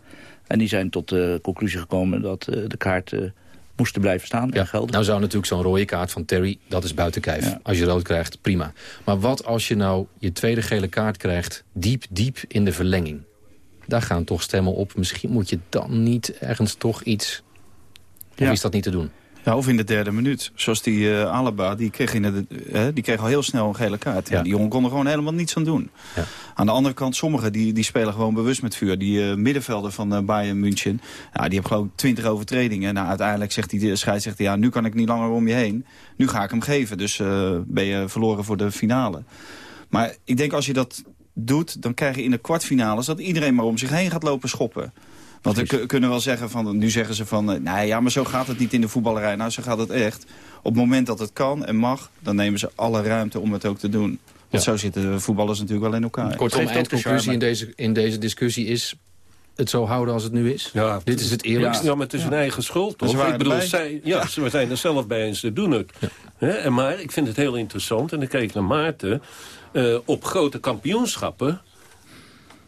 En die zijn tot de conclusie gekomen dat de kaarten moesten blijven staan en gelden. Nou zou natuurlijk zo'n rode kaart van Terry, dat is buiten kijf. Als je rood krijgt, prima. Maar wat als je nou je tweede gele kaart krijgt... diep, diep in de verlenging? Daar gaan toch stemmen op. Misschien moet je dan niet ergens toch iets... Of Ja. is dat niet te doen? Ja, of in de derde minuut. Zoals die eh Alaba, die kreeg, in de, eh, die kreeg al heel snel een gele kaart. Ja. Die jongen kon er gewoon helemaal niets aan doen. Aan de andere kant, sommigen die, die spelen gewoon bewust met vuur. Die eh, middenvelder van Bayern München, ja, die hebben gewoon twintig overtredingen. Nou, uiteindelijk zegt die de scheidsrechter, ja, nu kan ik niet langer om je heen. Nu ga ik hem geven, dus ben je verloren voor de finale. Maar ik denk als je dat doet, dan krijg je in de kwartfinales... dat iedereen maar om zich heen gaat lopen schoppen. Want we ku- kunnen wel zeggen van, nu zeggen ze van, eh, nee ja, maar zo gaat het niet in de voetballerij. Nou, zo gaat het echt. Op het moment dat het kan en mag, dan nemen ze alle ruimte om het ook te doen. Want zo zitten de voetballers natuurlijk wel in elkaar. Kortom, eindconclusie in deze, in deze discussie is... het zo houden als het nu is? Ja, Dit is het eerlijkste. Ja, maar het is hun eigen schuld, toch? Waren Ik bedoel, zij, ja, ze zijn er zelf bij en ze doen het. Hè, en maar ik vind het heel interessant, en dan kijk ik naar Maarten... eh, op grote kampioenschappen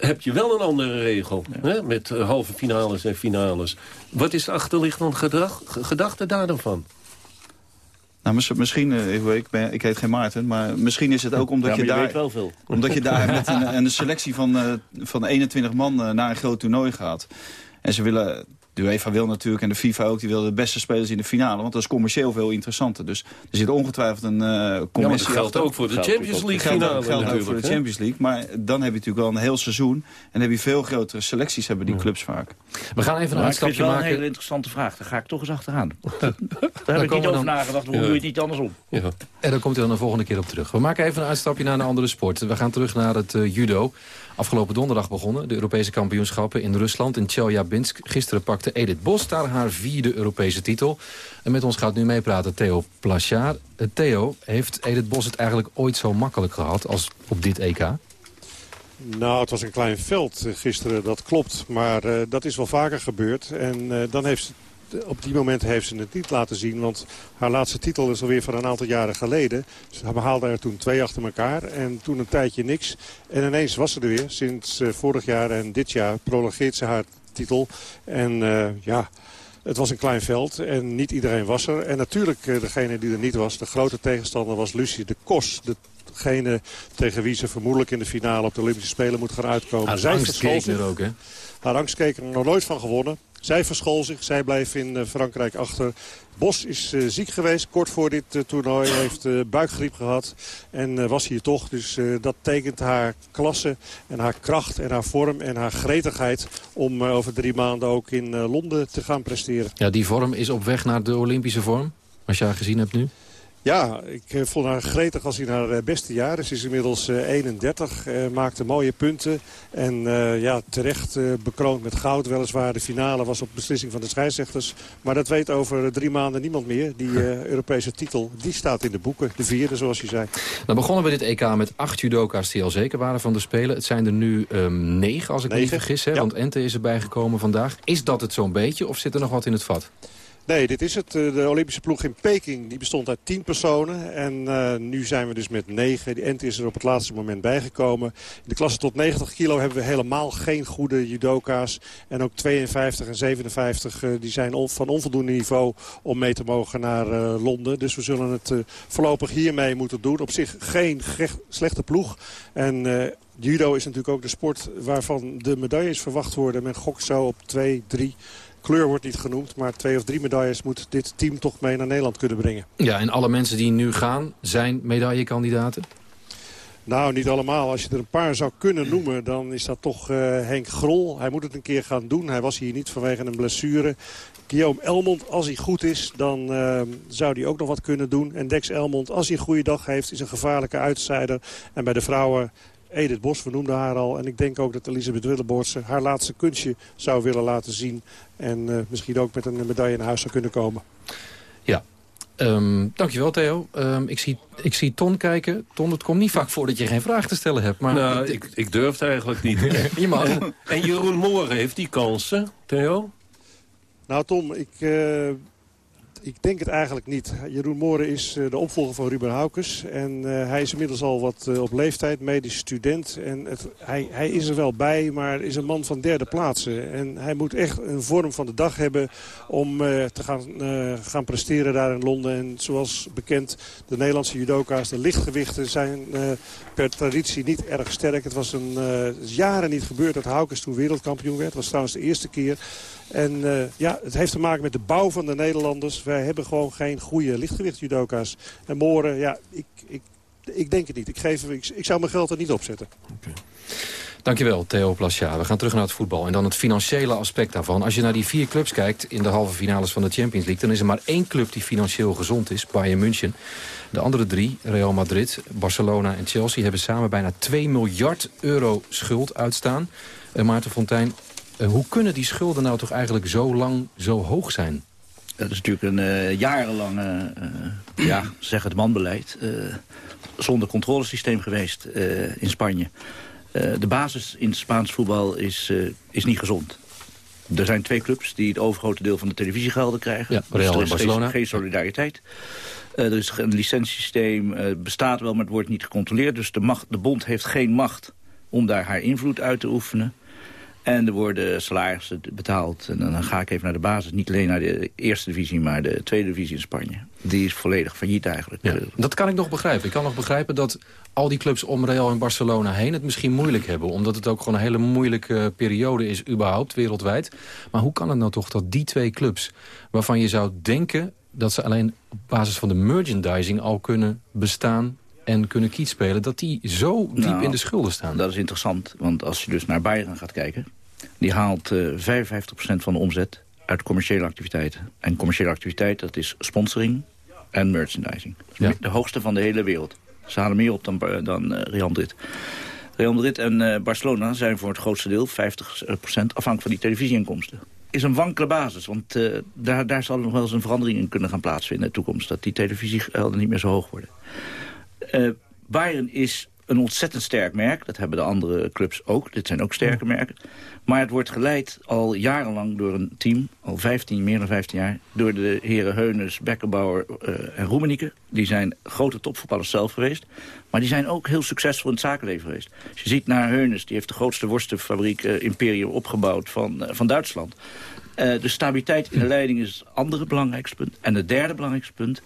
heb je wel een andere regel. Hè, met eh, halve finales en finales. Wat is de achterliggende gedrag, ge- gedachte daar dan van? Nou, mis- misschien, eh, ik, ben, ik heet geen Maarten, maar misschien is het ook omdat Ja, je je daar... weet wel veel. Omdat je daar met een, een selectie van, eh, van 21 man naar een groot toernooi gaat. En ze willen, de UEFA wil natuurlijk en de FIFA ook, die willen de beste spelers in de finale. Want dat is commercieel veel interessanter. Dus er zit ongetwijfeld een eh commissie geldt achter. ook voor de Geldt Champions League geldt ook- finale geldt ook natuurlijk, voor de? Champions League. Maar dan heb je natuurlijk wel een heel seizoen. En dan heb je veel grotere selecties hebben die clubs vaak. We gaan even een uitstapje wel een maken. hele interessante vraag. Daar ga ik toch eens achteraan. Daar heb ik niet over dan- nagedacht. Hoe Ja. doe je het niet andersom? Ja. En dan komt hij dan de volgende keer op terug. We maken even een uitstapje naar een andere sport. We gaan terug naar het eh, judo. Afgelopen donderdag begonnen. De Europese kampioenschappen in Rusland, in Chelyabinsk. Gisteren pakte Edith Bos daar haar vierde Europese titel. En met ons gaat nu meepraten Theo Plachard. Eh, Theo, heeft Edith Bos het eigenlijk ooit zo makkelijk gehad als op dit EK? Nou, het was een klein veld gisteren, dat klopt. Maar eh, dat is wel vaker gebeurd. En eh, dan heeft op die moment heeft ze het niet laten zien. Want haar laatste titel is alweer van een aantal jaren geleden. Ze behaalde er toen twee achter elkaar. En toen een tijdje niks. En ineens was ze er weer. Sinds eh, vorig jaar en dit jaar prolongeert ze haar titel. En eh, ja... Het was een klein veld en niet iedereen was er. En natuurlijk, eh, degene die er niet was, de grote tegenstander was Lucie de Kos. Degene tegen wie ze vermoedelijk in de finale op de Olympische Spelen moet gaan uitkomen. Haar Zij verschool zich. ook, hè? Haar angstkeker er nog nooit van gewonnen. Zij verschool zich, zij bleef in eh, Frankrijk achter. Bos is eh, ziek geweest kort voor dit eh, toernooi. Heeft buikgriep gehad en was hier toch. Dus dat tekent haar klasse en haar kracht en haar vorm en haar gretigheid... om over drie maanden ook in Londen te gaan presteren. Ja, die vorm is op weg naar de Olympische vorm. Als je haar gezien hebt nu. Ja, ik eh, vond haar gretig als hij naar eh, beste jaar is. Ze is inmiddels 31, uh, maakte mooie punten. En uh, ja, terecht uh, bekroond met goud. Weliswaar de finale was op beslissing van de scheidsrechters. Maar dat weet over drie maanden niemand meer. Die Europese titel, die staat in de boeken. De vierde, zoals je zei. Dan begonnen we dit EK met acht judoka's die al zeker waren van de Spelen. Het zijn er nu um, negen, als ik negen. me niet vergis. Hè? Ja. Want Ente is erbij gekomen vandaag. Is dat het zo'n beetje of zit er nog wat in het vat? Nee, dit is het. De Olympische ploeg in Peking die bestond uit tien personen. En uh, nu zijn we dus met negen. Die Ent is er op het laatste moment bijgekomen. In de klasse tot 90 kilo hebben we helemaal geen goede judoka's. En ook 52 en 57 uh, die zijn van onvoldoende niveau om mee te mogen naar Londen. Dus we zullen het voorlopig hiermee moeten doen. Op zich geen slechte ploeg. En judo is natuurlijk ook de sport waarvan de medailles verwacht worden. Men gokt zo op 2, 3... Kleur wordt niet genoemd, maar twee of drie medailles moet dit team toch mee naar Nederland kunnen brengen. Ja, en alle mensen die nu gaan zijn medaillekandidaten? Nou, niet allemaal. Als je er een paar zou kunnen noemen, dan is dat toch uh, Henk Grol. Hij moet het een keer gaan doen. Hij was hier niet vanwege een blessure. Guillaume Elmond, als hij goed is, dan uh, zou hij ook nog wat kunnen doen. En Dex Elmond, als hij een goede dag heeft, is een gevaarlijke uitzijder. En bij de vrouwen Edith Bos, we noemden haar al. En ik denk ook dat Elisabeth Willeboortse haar laatste kunstje zou willen laten zien. En uh, misschien ook met een medaille naar huis zou kunnen komen. Ja, Um, dankjewel Theo. Um, ik, zie, ik zie Ton kijken. Ton, het komt niet vaak voor dat je geen vraag te stellen hebt. Maar nou, ik, ik durf het eigenlijk niet. je mag. En, en Jeroen Mooren heeft die kansen, Theo? Nou Tom, ik, uh, ik denk het eigenlijk niet. Jeroen Mooren is eh, de opvolger van Ruben Haukes. En uh, hij is inmiddels al wat uh, op leeftijd, medisch student. En het, hij, hij is er wel bij, maar is een man van derde plaatsen. En hij moet echt een vorm van de dag hebben om te gaan, gaan presteren daar in Londen. En zoals bekend, de Nederlandse judoka's, de lichtgewichten zijn per traditie niet erg sterk. Het was een, jaren niet gebeurd dat Haukes toen wereldkampioen werd. Het was trouwens de eerste keer. En uh, ja, het heeft te maken met de bouw van de Nederlanders. Wij hebben gewoon geen goede lichtgewicht judoka's. En Moren, ja, ik, ik, ik denk het niet. Ik, geef, ik, zou mijn geld er niet op zetten. Okay. Dankjewel, Theo Plasja. We gaan terug naar het voetbal. En dan het financiële aspect daarvan. Als je naar die vier clubs kijkt in de halve finales van de Champions League... dan is er maar één club die financieel gezond is, Bayern München. De andere drie, Real Madrid, Barcelona en Chelsea... hebben samen bijna 2 miljard euro schuld uitstaan. Maarten Fontijn, hoe kunnen die schulden nou toch eigenlijk zo lang zo hoog zijn? Dat is natuurlijk een uh, jarenlange, uh, ja, zeg het manbeleid... zonder controlesysteem geweest in Spanje. de basis in Spaans voetbal is, is niet gezond. Er zijn twee clubs die het overgrote deel van de televisiegelden krijgen. Ja, Real dus en Barcelona. geen solidariteit. er is een licentiesysteem, bestaat wel, maar het wordt niet gecontroleerd. Dus de, macht, de bond heeft geen macht om daar haar invloed uit te oefenen. En er worden salarissen betaald. En dan ga ik even naar de basis. Niet alleen naar de eerste divisie, maar de tweede divisie in Spanje. Die is volledig failliet eigenlijk. Dat kan ik nog begrijpen. Ik kan nog begrijpen dat al die clubs om Real en Barcelona heen... het misschien moeilijk hebben. Omdat het ook gewoon een hele moeilijke periode is überhaupt, wereldwijd. Maar hoe kan het nou toch dat die twee clubs... waarvan je zou denken dat ze alleen op basis van de merchandising al kunnen bestaan en kunnen kietspelen... dat die zo diep nou, in de schulden staan. Dat is interessant, want als je dus naar Bayern gaat kijken... die haalt uh, 55% van de omzet uit commerciële activiteiten. En commerciële activiteit, dat is sponsoring en merchandising. Ja. De hoogste van de hele wereld. Ze halen meer op dan, dan uh, Real Madrid. Real Madrid en uh, Barcelona zijn voor het grootste deel 50% afhankelijk van die televisieinkomsten is een wankele basis. Want uh, daar, daar zal nog wel eens een verandering in kunnen gaan plaatsvinden in de toekomst. Dat die televisiegelden niet meer zo hoog worden. Uh, Bayern is een ontzettend sterk merk. Dat hebben de andere clubs ook. Dit zijn ook sterke merken. Maar het wordt geleid al jarenlang door een team, al 15, meer dan 15 jaar... door de heren Heunes, Beckenbauer uh, en Roemenieke. Die zijn grote topvoetballers zelf geweest. Maar die zijn ook heel succesvol in het zakenleven geweest. Als je ziet naar Heunes, die heeft de grootste worstenfabriek uh, Imperium opgebouwd van, van Duitsland. de stabiliteit in de leiding is het andere belangrijkste punt. En het derde belangrijkste punt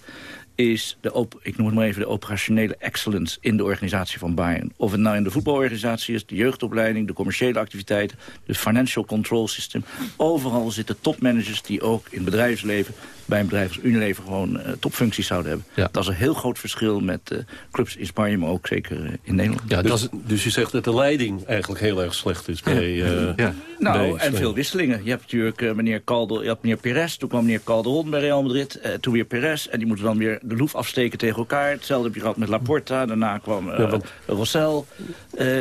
is de, op, ik noem het maar even, de operationele excellence in de organisatie van Bayern. Of het nou in de voetbalorganisatie is, de jeugdopleiding, de commerciële activiteiten, de financial control system. Overal zitten topmanagers die ook in het bedrijfsleven, bij een bedrijf als Unilever gewoon uh, topfuncties zouden hebben. Ja. Dat is een heel groot verschil met uh, clubs in Spanje, maar ook zeker uh, in Nederland. Ja, dus, dus je zegt dat de leiding eigenlijk heel erg slecht is bij... ja. Nou, en veel wisselingen. Je hebt natuurlijk uh, meneer Calder, je hebt meneer Perez. Toen kwam meneer Calderon bij Real Madrid. Uh, toen weer Perez. En die moeten dan weer de loef afsteken tegen elkaar. Hetzelfde heb je gehad met Laporta. Daarna kwam uh, ja, want... Rossel.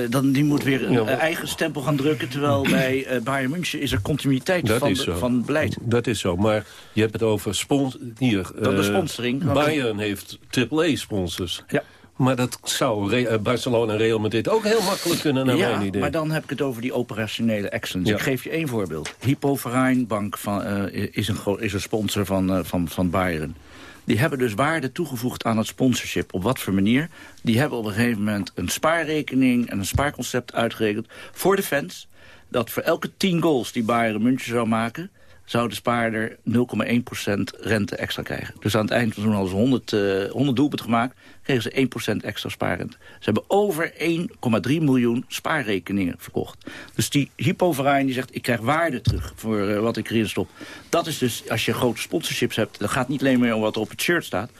dan, die moet weer een eigen stempel gaan drukken. Terwijl bij Bayern München is er continuïteit van, van beleid. Dat is zo. Maar je hebt het over spons hier. Dat de sponsoring. Bayern heeft AAA-sponsors. Ja. Maar dat zou Re Barcelona en Real Madrid ook heel makkelijk kunnen, naar ja, mijn idee. maar dan heb ik het over die operationele excellence. Ja. Ik geef je één voorbeeld. Hypo Bank van, uh, is, een, is een sponsor van, uh, van, van Bayern. Die hebben dus waarde toegevoegd aan het sponsorship. Op wat voor manier? Die hebben op een gegeven moment een spaarrekening en een spaarconcept uitgerekend voor de fans. Dat voor elke 10 goals die Bayern München zou maken zou de spaarder 0,1% rente extra krijgen. Dus aan het eind van hadden ze 100, uh, 100 doelpunten gemaakt... kregen ze 1% extra spaarrente. Ze hebben over 1,3 miljoen spaarrekeningen verkocht. Dus die hypoverein die zegt, ik krijg waarde terug voor uh, wat ik erin stop. Dat is dus, als je grote sponsorships hebt... dan gaat niet alleen meer om wat er op het shirt staat...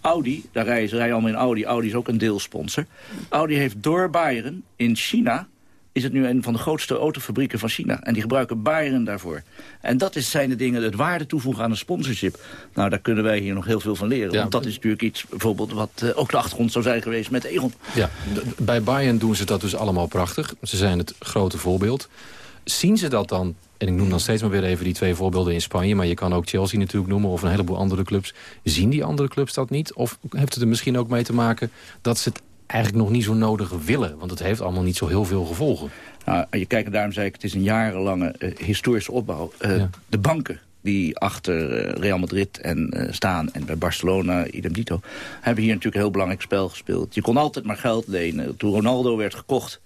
Audi, daar rijden ze rijden allemaal in Audi. Audi is ook een deelsponsor. Audi heeft door Bayern in China is het nu een van de grootste autofabrieken van China. En die gebruiken Bayern daarvoor. En dat is, zijn de dingen, het waarde toevoegen aan een sponsorship. Nou, daar kunnen wij hier nog heel veel van leren. Ja. Want dat is natuurlijk iets, bijvoorbeeld, wat uh, ook de achtergrond zou zijn geweest met Egon. Ja, bij Bayern doen ze dat dus allemaal prachtig. Ze zijn het grote voorbeeld. Zien ze dat dan en ik noem dan steeds maar weer even die twee voorbeelden in Spanje... maar je kan ook Chelsea natuurlijk noemen of een heleboel andere clubs. Zien die andere clubs dat niet? Of heeft het er misschien ook mee te maken dat ze het eigenlijk nog niet zo nodig willen. Want het heeft allemaal niet zo heel veel gevolgen. Nou, je kijkt, daarom zei ik, het is een jarenlange uh, historische opbouw. Uh, De banken die achter uh, Real Madrid en, staan en bij Barcelona, idem dito... hebben hier natuurlijk een heel belangrijk spel gespeeld. Je kon altijd maar geld lenen. Toen Ronaldo werd gekocht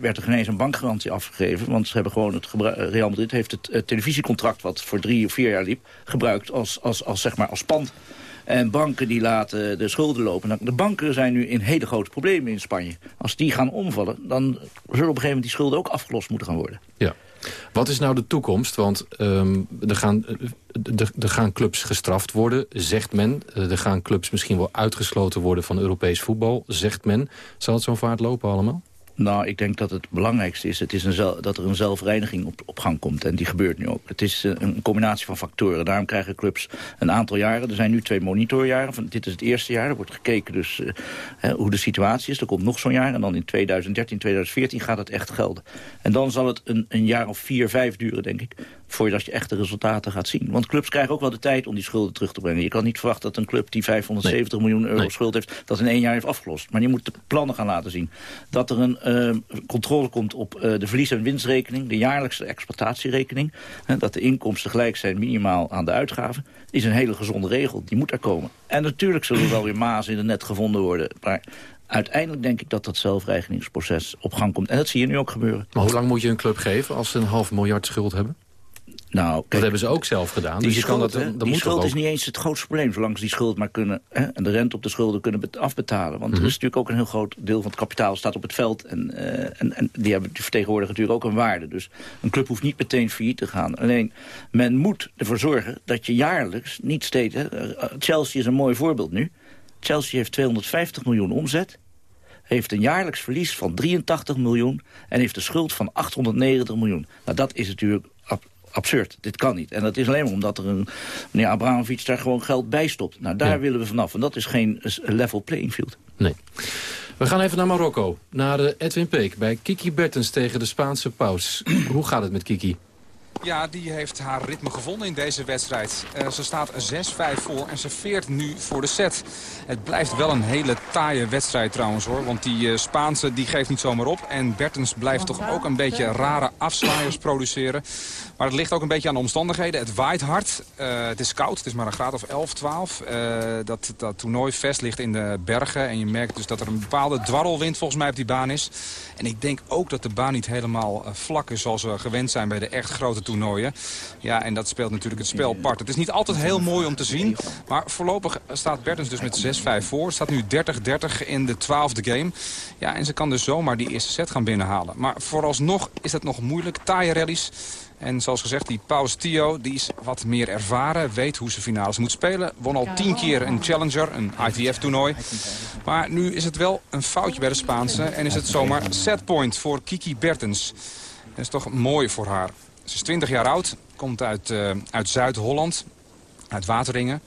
werd er geen eens een bankgarantie afgegeven. Want ze hebben gewoon het Real Madrid heeft het televisiecontract... wat voor drie of vier jaar liep, gebruikt als, als, als, zeg maar als pand. En banken die laten de schulden lopen. Nou, de banken zijn nu in hele grote problemen in Spanje. Als die gaan omvallen, dan zullen op een gegeven moment die schulden ook afgelost moeten gaan worden. Ja. Wat is nou de toekomst? Want um, er, gaan, er, er, gaan clubs gestraft worden, zegt men. Er gaan clubs misschien wel uitgesloten worden van Europees voetbal, zegt men. Zal het zo'n vaart lopen allemaal? Nou, ik denk dat het belangrijkste is, het is een dat er een zelfreiniging op, op gang komt. En die gebeurt nu ook. Het is eh, een combinatie van factoren. Daarom krijgen clubs een aantal jaren. Er zijn nu twee monitorjaren. Van, dit is het eerste jaar. Er wordt gekeken dus uh, hoe de situatie is. Er komt nog zo'n jaar. En dan in 2013, 2014 gaat het echt gelden. En dan zal het een, een jaar of vier, vijf duren, denk ik voordat je echte resultaten gaat zien. Want clubs krijgen ook wel de tijd om die schulden terug te brengen. Je kan niet verwachten dat een club die 570 miljoen euro nee. schuld heeft... dat in één jaar heeft afgelost. Maar je moet de plannen gaan laten zien. Dat er een uh, controle komt op uh, de verlies- en winstrekening... de jaarlijkse exploitatierekening. Hè, dat de inkomsten gelijk zijn minimaal aan de uitgaven... is een hele gezonde regel. Die moet er komen. En natuurlijk zullen er wel weer mazen in het net gevonden worden. Maar uiteindelijk denk ik dat dat zelfreigeningsproces op gang komt. En dat zie je nu ook gebeuren. Maar hoe lang moet je een club geven als ze een half miljard schuld hebben? Nou, kijk, dat hebben ze ook zelf gedaan. Die dus schuld, kan dat, dat die schuld is niet eens het grootste probleem. Zolang ze die schuld maar kunnen... Hè, en de rente op de schulden kunnen afbetalen. Want mm -hmm. er is natuurlijk ook een heel groot deel van het kapitaal staat op het veld. En, uh, en, en die, hebben, die vertegenwoordigen natuurlijk ook een waarde. Dus een club hoeft niet meteen failliet te gaan. Alleen, men moet ervoor zorgen dat je jaarlijks niet steeds... Hè, Chelsea is een mooi voorbeeld nu. Chelsea heeft 250 miljoen omzet heeft een jaarlijks verlies van 83 miljoen... en heeft een schuld van 890 miljoen. Nou, dat is natuurlijk absurd. Dit kan niet. En dat is alleen maar omdat er een meneer Abramovic daar gewoon geld bij stopt. Nou, daar ja. willen we vanaf. En dat is geen level playing field. Nee. We gaan even naar Marokko. Naar de Edwin Peek bij Kiki Bertens tegen de Spaanse paus. Hoe gaat het met Kiki? Ja, die heeft haar ritme gevonden in deze wedstrijd. Uh, ze staat 6-5 voor en ze veert nu voor de set. Het blijft wel een hele taaie wedstrijd trouwens hoor. Want die uh, Spaanse die geeft niet zomaar op. En Bertens blijft toch ook een beetje rare afslaaiers produceren. Maar het ligt ook een beetje aan de omstandigheden. Het waait hard. Uh, het is koud. Het is maar een graad of 11, 12. dat, dat toernooi vest ligt in de bergen. En je merkt dus dat er een bepaalde dwarrelwind volgens mij op die baan is. En ik denk ook dat de baan niet helemaal vlak is zoals we gewend zijn bij de echt grote toernooien. Ja, en dat speelt natuurlijk het spel part. Het is niet altijd heel mooi om te zien. Maar voorlopig staat Bertens dus met 6-5 voor. Staat nu 30-30 in de twaalfde game. Ja, en ze kan dus zomaar die eerste set gaan binnenhalen. Maar vooralsnog is het nog moeilijk. Taaie rallies. En zoals gezegd, die Paus Tio die is wat meer ervaren. Weet hoe ze finales moet spelen. Won al tien keer een Challenger, een ITF-toernooi. Maar nu is het wel een foutje bij de Spaanse. En is het zomaar setpoint voor Kiki Bertens. Dat is toch mooi voor haar. Ze is 20 jaar oud, komt uit, uh, uit Zuid-Holland, uit Wateringen.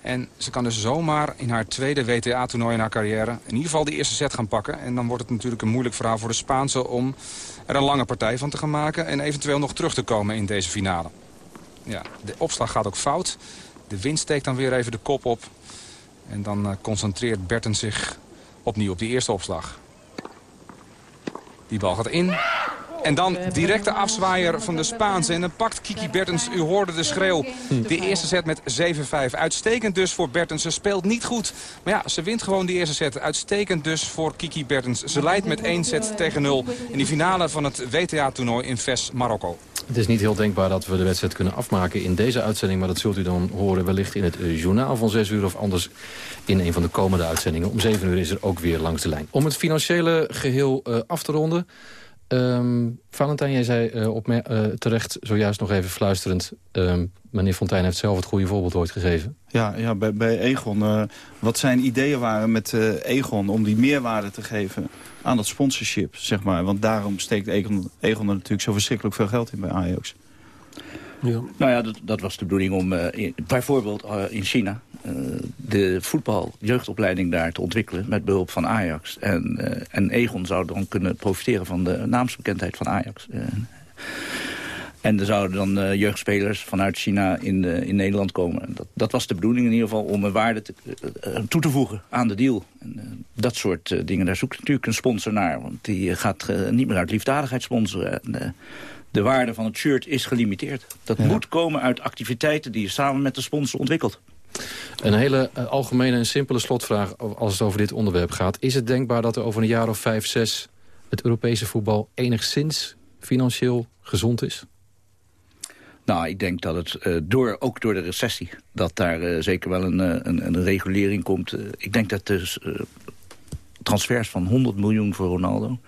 En ze kan dus zomaar in haar tweede WTA-toernooi in haar carrière... in ieder geval de eerste set gaan pakken. En dan wordt het natuurlijk een moeilijk verhaal voor de Spaanse... om er een lange partij van te gaan maken... en eventueel nog terug te komen in deze finale. Ja, de opslag gaat ook fout. De wind steekt dan weer even de kop op. En dan uh, concentreert Berten zich opnieuw op die eerste opslag. Die bal gaat in. En dan direct de afzwaaier van de Spaanse. En dan pakt Kiki Bertens, u hoorde de schreeuw, de eerste set met 7-5. Uitstekend dus voor Bertens. Ze speelt niet goed. Maar ja, ze wint gewoon die eerste set. Uitstekend dus voor Kiki Bertens. Ze leidt met 1 set tegen 0 in die finale van het WTA-toernooi in Ves, Marokko. Het is niet heel denkbaar dat we de wedstrijd kunnen afmaken in deze uitzending. Maar dat zult u dan horen wellicht in het eh, journaal van 6 uur. Of anders in een van de komende uitzendingen. Om 7 uur is er ook weer langs de lijn. Om het financiële geheel uh, af te ronden... Um, Valentijn, jij zei uh, op me, uh, terecht zojuist nog even fluisterend... Um, meneer Fontijn heeft zelf het goede voorbeeld ooit gegeven. Ja, ja bij, bij Egon. Uh, wat zijn ideeën waren met Egon om die meerwaarde te geven aan dat sponsorship, zeg maar. Want daarom steekt Egon, Egon er natuurlijk zo verschrikkelijk veel geld in bij Ajax. Ja. Nou ja, dat, dat, was de bedoeling om in, bijvoorbeeld in China de voetbaljeugdopleiding daar te ontwikkelen met behulp van Ajax. En, uh, en Egon zou dan kunnen profiteren van de naamsbekendheid van Ajax. Uh, en er zouden dan jeugdspelers vanuit China in, in Nederland komen. Dat, dat was de bedoeling in ieder geval om een waarde te, toe te voegen aan de deal. En, dat soort dingen, daar zoekt natuurlijk een sponsor naar. Want die gaat niet meer uit liefdadigheid sponsoren. En, de waarde van het shirt is gelimiteerd. Dat ja. moet komen uit activiteiten die je samen met de sponsor ontwikkelt. Een hele uh, algemene en simpele slotvraag als het over dit onderwerp gaat. Is het denkbaar dat er over een jaar of vijf, zes... het Europese voetbal enigszins financieel gezond is? Nou, ik denk dat het uh, door, ook door de recessie... dat daar uh, zeker wel een, een, regulering komt. ik denk dat dus transfers van 100 miljoen voor Ronaldo...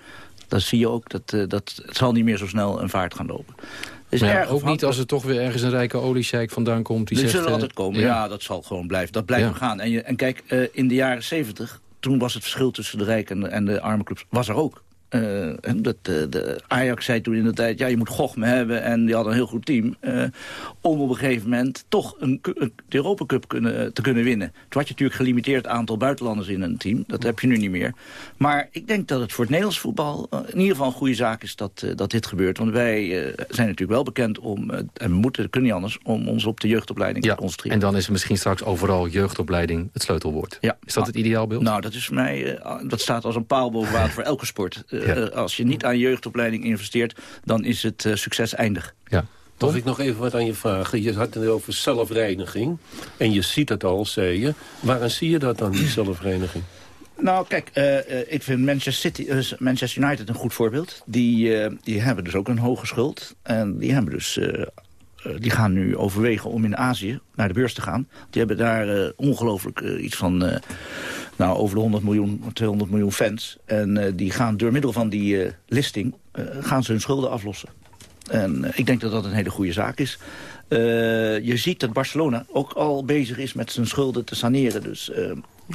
dat zie je ook, dat, dat, het zal niet meer zo snel een vaart gaan lopen. Ja, ook niet als er toch weer ergens een rijke oliesjeik vandaan komt. Die, die zegt, zullen altijd komen, ja. ja. dat zal gewoon blijven. Dat blijft ja. gaan. En, je, en kijk, uh, in de jaren zeventig, toen was het verschil tussen de rijke en de, en de arme clubs, was er ook. Uh, dat, de, de Ajax zei toen in de tijd, ja, je moet Gochme hebben. En die had een heel goed team. Uh, om op een gegeven moment toch een, een, de Europa Cup kunnen, te kunnen winnen. Toen had je natuurlijk gelimiteerd aantal buitenlanders in een team. Dat heb je nu niet meer. Maar ik denk dat het voor het Nederlands voetbal uh, in ieder geval een goede zaak is dat, dat dit gebeurt. Want wij zijn natuurlijk wel bekend om, en we moeten, kunnen niet anders, om ons op de jeugdopleiding ja, te concentreren. En dan is er misschien straks overal jeugdopleiding het sleutelwoord. Ja. Is dat het ideaalbeeld? Nou, dat is voor mij, dat staat als een paal boven water voor elke sport. Ja. als je niet aan jeugdopleiding investeert, dan is het uh, succes eindig. Ja. Mag ik nog even wat aan je vragen? Je had het over zelfreiniging. En je ziet het al, zei je. Waarom zie je dat dan, die zelfreiniging? Nou, kijk, uh, ik vind Manchester, City, uh, Manchester United een goed voorbeeld. Die, die hebben dus ook een hoge schuld. En die hebben dus... die gaan nu overwegen om in Azië naar de beurs te gaan. Die hebben daar ongelooflijk iets van nou, over de 100 miljoen, 200 miljoen fans. En uh, die gaan door middel van die uh, listing uh, gaan ze hun schulden aflossen. En ik denk dat dat een hele goede zaak is. je ziet dat Barcelona ook al bezig is met zijn schulden te saneren. Dus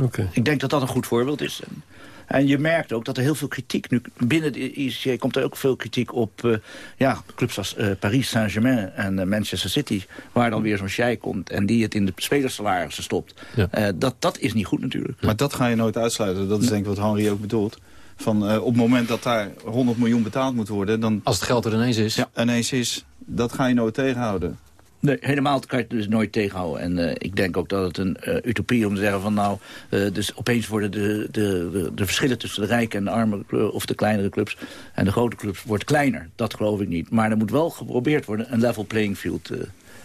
okay. ik denk dat dat een goed voorbeeld is. En, en je merkt ook dat er heel veel kritiek nu... Binnen de ICC komt er ook veel kritiek op uh, ja, clubs als uh, Paris Saint-Germain en uh, Manchester City... waar dan weer zo'n jij komt en die het in de spelersalarissen stopt. Ja. dat, dat is niet goed natuurlijk. Maar dat ga je nooit uitsluiten. Dat is denk ik wat Henry ook bedoelt. Van, op het moment dat daar 100 miljoen betaald moet worden... Dan, Als het geld er ineens is. Ja, ineens is. Dat ga je nooit tegenhouden. Nee, helemaal kan je het dus nooit tegenhouden. En uh, ik denk ook dat het een uh, utopie om te zeggen van nou... Uh, dus opeens worden de, de, de, verschillen tussen de rijke en de arme of de kleinere clubs en de grote clubs wordt kleiner. Dat geloof ik niet. Maar er moet wel geprobeerd worden een level playing field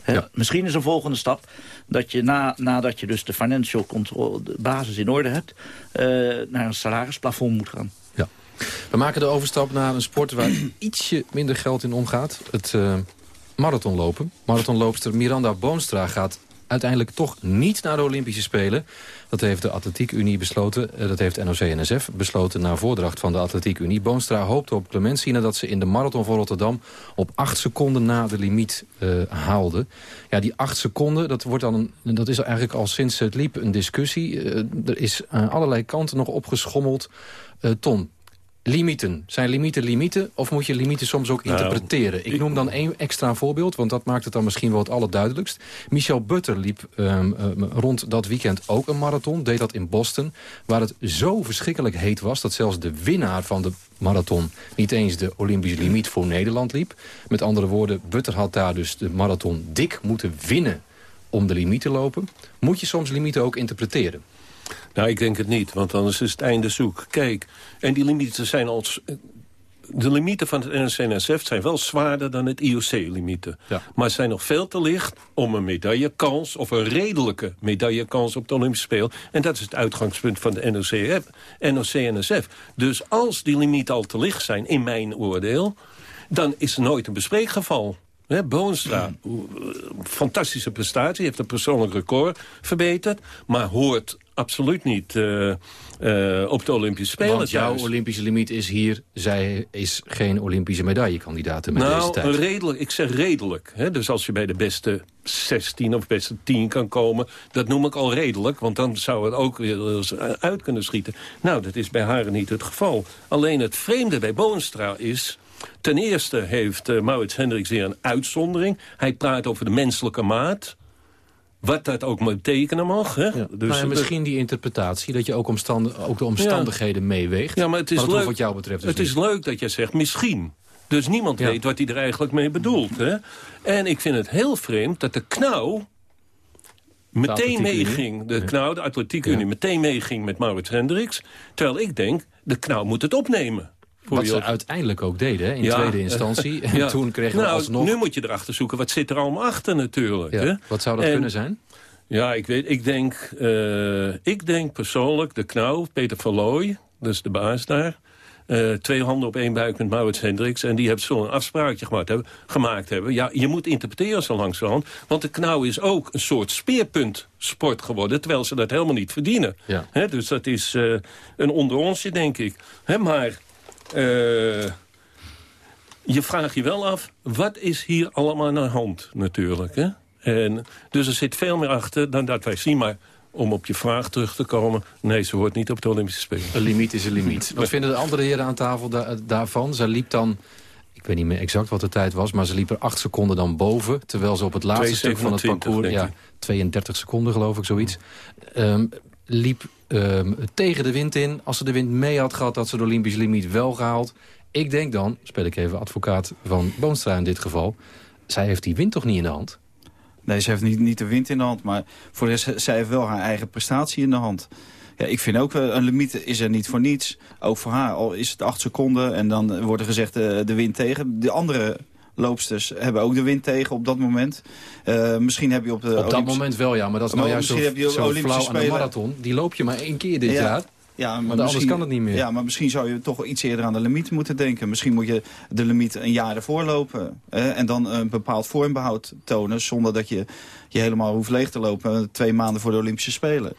ja. Misschien is een volgende stap dat je na, nadat je dus de financial control de basis in orde hebt... naar een salarisplafond moet gaan. Ja. We maken de overstap naar een sport waar ietsje minder geld in omgaat. Het marathonlopen. Marathonloopster Miranda Boonstra gaat uiteindelijk toch niet naar de Olympische Spelen. Dat heeft de Atletiek Unie besloten. Eh, dat heeft NOC-NSF besloten na voordracht van de Atletiek Unie. Boonstra hoopte op clementie nadat ze in de marathon van Rotterdam... op acht seconden na de limiet uh, haalde. Ja, die acht seconden, dat, wordt dan een, dat is eigenlijk al sinds het liep een discussie. Uh, er is aan allerlei kanten nog opgeschommeld. Uh, Ton, Limieten. Zijn limieten limieten of moet je limieten soms ook Nou, interpreteren? ik noem dan één extra voorbeeld, want dat maakt het dan misschien wel het allerduidelijkst. Michel Butter liep ehm, ehm, rond dat weekend ook een marathon. Deed dat in Boston, waar het zo verschrikkelijk heet was... dat zelfs de winnaar van de marathon niet eens de Olympische limiet voor Nederland liep. Met andere woorden, Butter had daar dus de marathon dik moeten winnen om de limiet te lopen. Moet je soms limieten ook interpreteren? Nou, ik denk het niet, want anders is het einde zoek. Kijk, en die limieten zijn al... De limieten van het NOC-NSF zijn wel zwaarder dan het IOC-limieten. Maar zijn nog veel te licht om een medaillekans... of een redelijke medaillekans op de Olympische Spelen. En dat is het uitgangspunt van de NOC-NSF. dus als die limieten al te licht zijn, in mijn oordeel... dan is er nooit een bespreekgeval. He, Boonstra, fantastische prestatie, heeft een persoonlijk record verbeterd... maar hoort absoluut niet uh, uh, op de Olympische Spelen Want jouw Olympische limiet is hier... zij is geen Olympische medaillekandidaat met nou, deze tijd. redelijk, ik zeg redelijk. Hè? Dus als je bij de beste 16 of beste 10 kan komen... dat noem ik al redelijk, want dan zou het ook weer uit kunnen schieten. Nou, dat is bij haar niet het geval. Alleen het vreemde bij Boonstra is... Ten eerste heeft uh, Maurits Hendricks weer een uitzondering. Hij praat over de menselijke maat. Wat dat ook maar betekenen mag. Hè? Ja. Dus, nou misschien die interpretatie, dat je ook, ook de omstandigheden ja. meeweegt. Ja, maar het is leuk, wat jou betreft dus het is leuk dat je zegt misschien. Dus niemand Ja. weet wat hij er eigenlijk mee bedoelt. Hè? En ik vind het heel vreemd dat de knauw meteen meeging. De knauw, de Atletiek Unie, meteen meeging met Maurits Hendricks. Terwijl ik denk, de knauw moet het opnemen. Wat ze uiteindelijk ook deden, in Ja. tweede instantie. En Ja. toen kregen we nou, alsnog... Nu moet je erachter zoeken, wat zit er allemaal achter natuurlijk. Ja. Hè? Wat zou dat En- kunnen zijn? Ja, ik weet, ik denk, eh, ik denk persoonlijk, de knauw, Peter Verlooy, dus de baas daar... eh, twee handen op één buik met Maurits Hendricks... en die hebben zo'n afspraakje gemaakt hebben, gemaakt hebben. Ja, je moet interpreteren zo langzamerhand... want de knauw is ook een soort speerpuntsport geworden... terwijl ze dat helemaal niet verdienen. Ja. Hè, dus dat is eh, een onder onsje, denk ik. Maar eh, je vraagt je wel af, wat is hier allemaal aan de hand natuurlijk. Hè? En, dus er zit veel meer achter dan dat wij zien. Maar om op je vraag terug te komen... nee, ze hoort niet op de Olympische Spelen. Een limiet is een limiet. Wat vinden de andere heren aan tafel da- daarvan? Zij liep dan, ik weet niet meer exact wat de tijd was... maar ze liep er acht seconden dan boven... terwijl ze op het laatste stuk van het 2,27 parcours... Ja, ik. 32 seconden geloof ik, zoiets... ehm, liep ehm, tegen de wind in. Als ze de wind mee had gehad, had ze de Olympische limiet wel gehaald. Ik denk dan, speel ik even advocaat van Boonstra in dit geval... zij heeft die wind toch niet in de hand? Nee, ze heeft niet, niet de wind in de hand. Maar voor de rest, zij heeft wel haar eigen prestatie in de hand. Ja, ik vind ook, eh, een limiet is er niet voor niets. Ook voor haar, al is het acht seconden en dan wordt er gezegd eh, de wind tegen. De andere loopsters hebben ook de wind tegen op dat moment. Eh, misschien heb je op de Op dat Olympische- moment wel, ja. Maar dat is nou Maar juist zo, misschien heb je zo aan de Spelen- marathon. Die loop je maar één keer dit Ja. jaar. Ja, maar anders kan het niet meer. Ja, maar misschien zou je toch iets eerder aan de limiet moeten denken. Misschien moet je de limiet een jaar ervoor lopen. eh, en dan een bepaald vormbehoud tonen... zonder dat je je helemaal hoeft leeg te lopen... twee maanden voor de Olympische Spelen.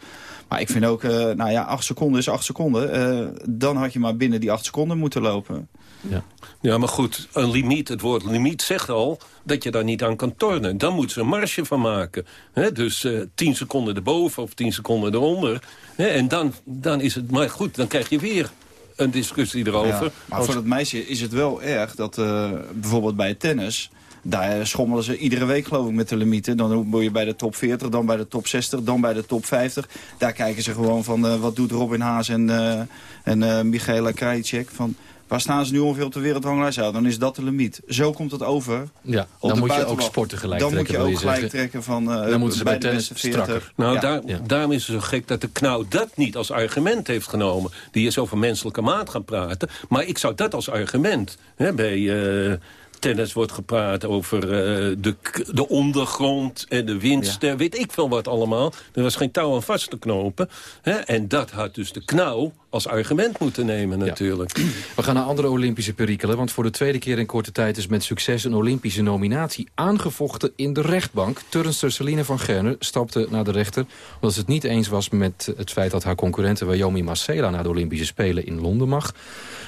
Maar ik vind ook, eh, nou ja, acht seconden is acht seconden. dan had je maar binnen die acht seconden moeten lopen. Ja. Ja, maar goed, een limiet, het woord limiet zegt al dat je daar niet aan kan tornen. Dan moet ze een marge van maken. Hè? Dus eh 10 seconden erboven of 10 seconden eronder. Hè? En dan, dan is het, maar goed, dan krijg je weer een discussie erover. Ja, maar Als- voor dat meisje is het wel erg dat eh, bijvoorbeeld bij tennis... daar schommelen ze iedere week geloof ik met de limieten. Dan word je bij de top 40, dan bij de top 60, dan bij de top 50. Daar kijken ze gewoon van eh, wat doet Robin Haas en, eh en eh Michaela Krajicek. Van, waar staan ze nu ongeveer op de wereldranglijst? Ja, dan is dat de limiet. Zo komt het over. Ja, Op dan de moet je ook sporten gelijk Dan trekken, moet je ook je gelijk zeggen. trekken van eh, Dan moeten ze bij de tennis beste 40. strakker. Nou, Ja. daar, daarom is het zo gek dat de knauw dat niet als argument heeft genomen. Die is over menselijke maat gaan praten. Maar ik zou dat als argument... Hè, bij eh, tennis wordt gepraat over eh, de, de ondergrond en de windster. Weet ik veel wat allemaal. Er was geen touw aan vast te knopen. Hè, en dat had dus de knauw als argument moeten nemen natuurlijk. We gaan naar andere Olympische perikelen. Want voor de tweede keer in korte tijd is met succes een Olympische nominatie aangevochten in de rechtbank. Turnster Celine van Gerner stapte naar de rechter omdat ze het niet eens was met het feit dat haar concurrente Wyoming Marcela naar de Olympische Spelen in Londen mag.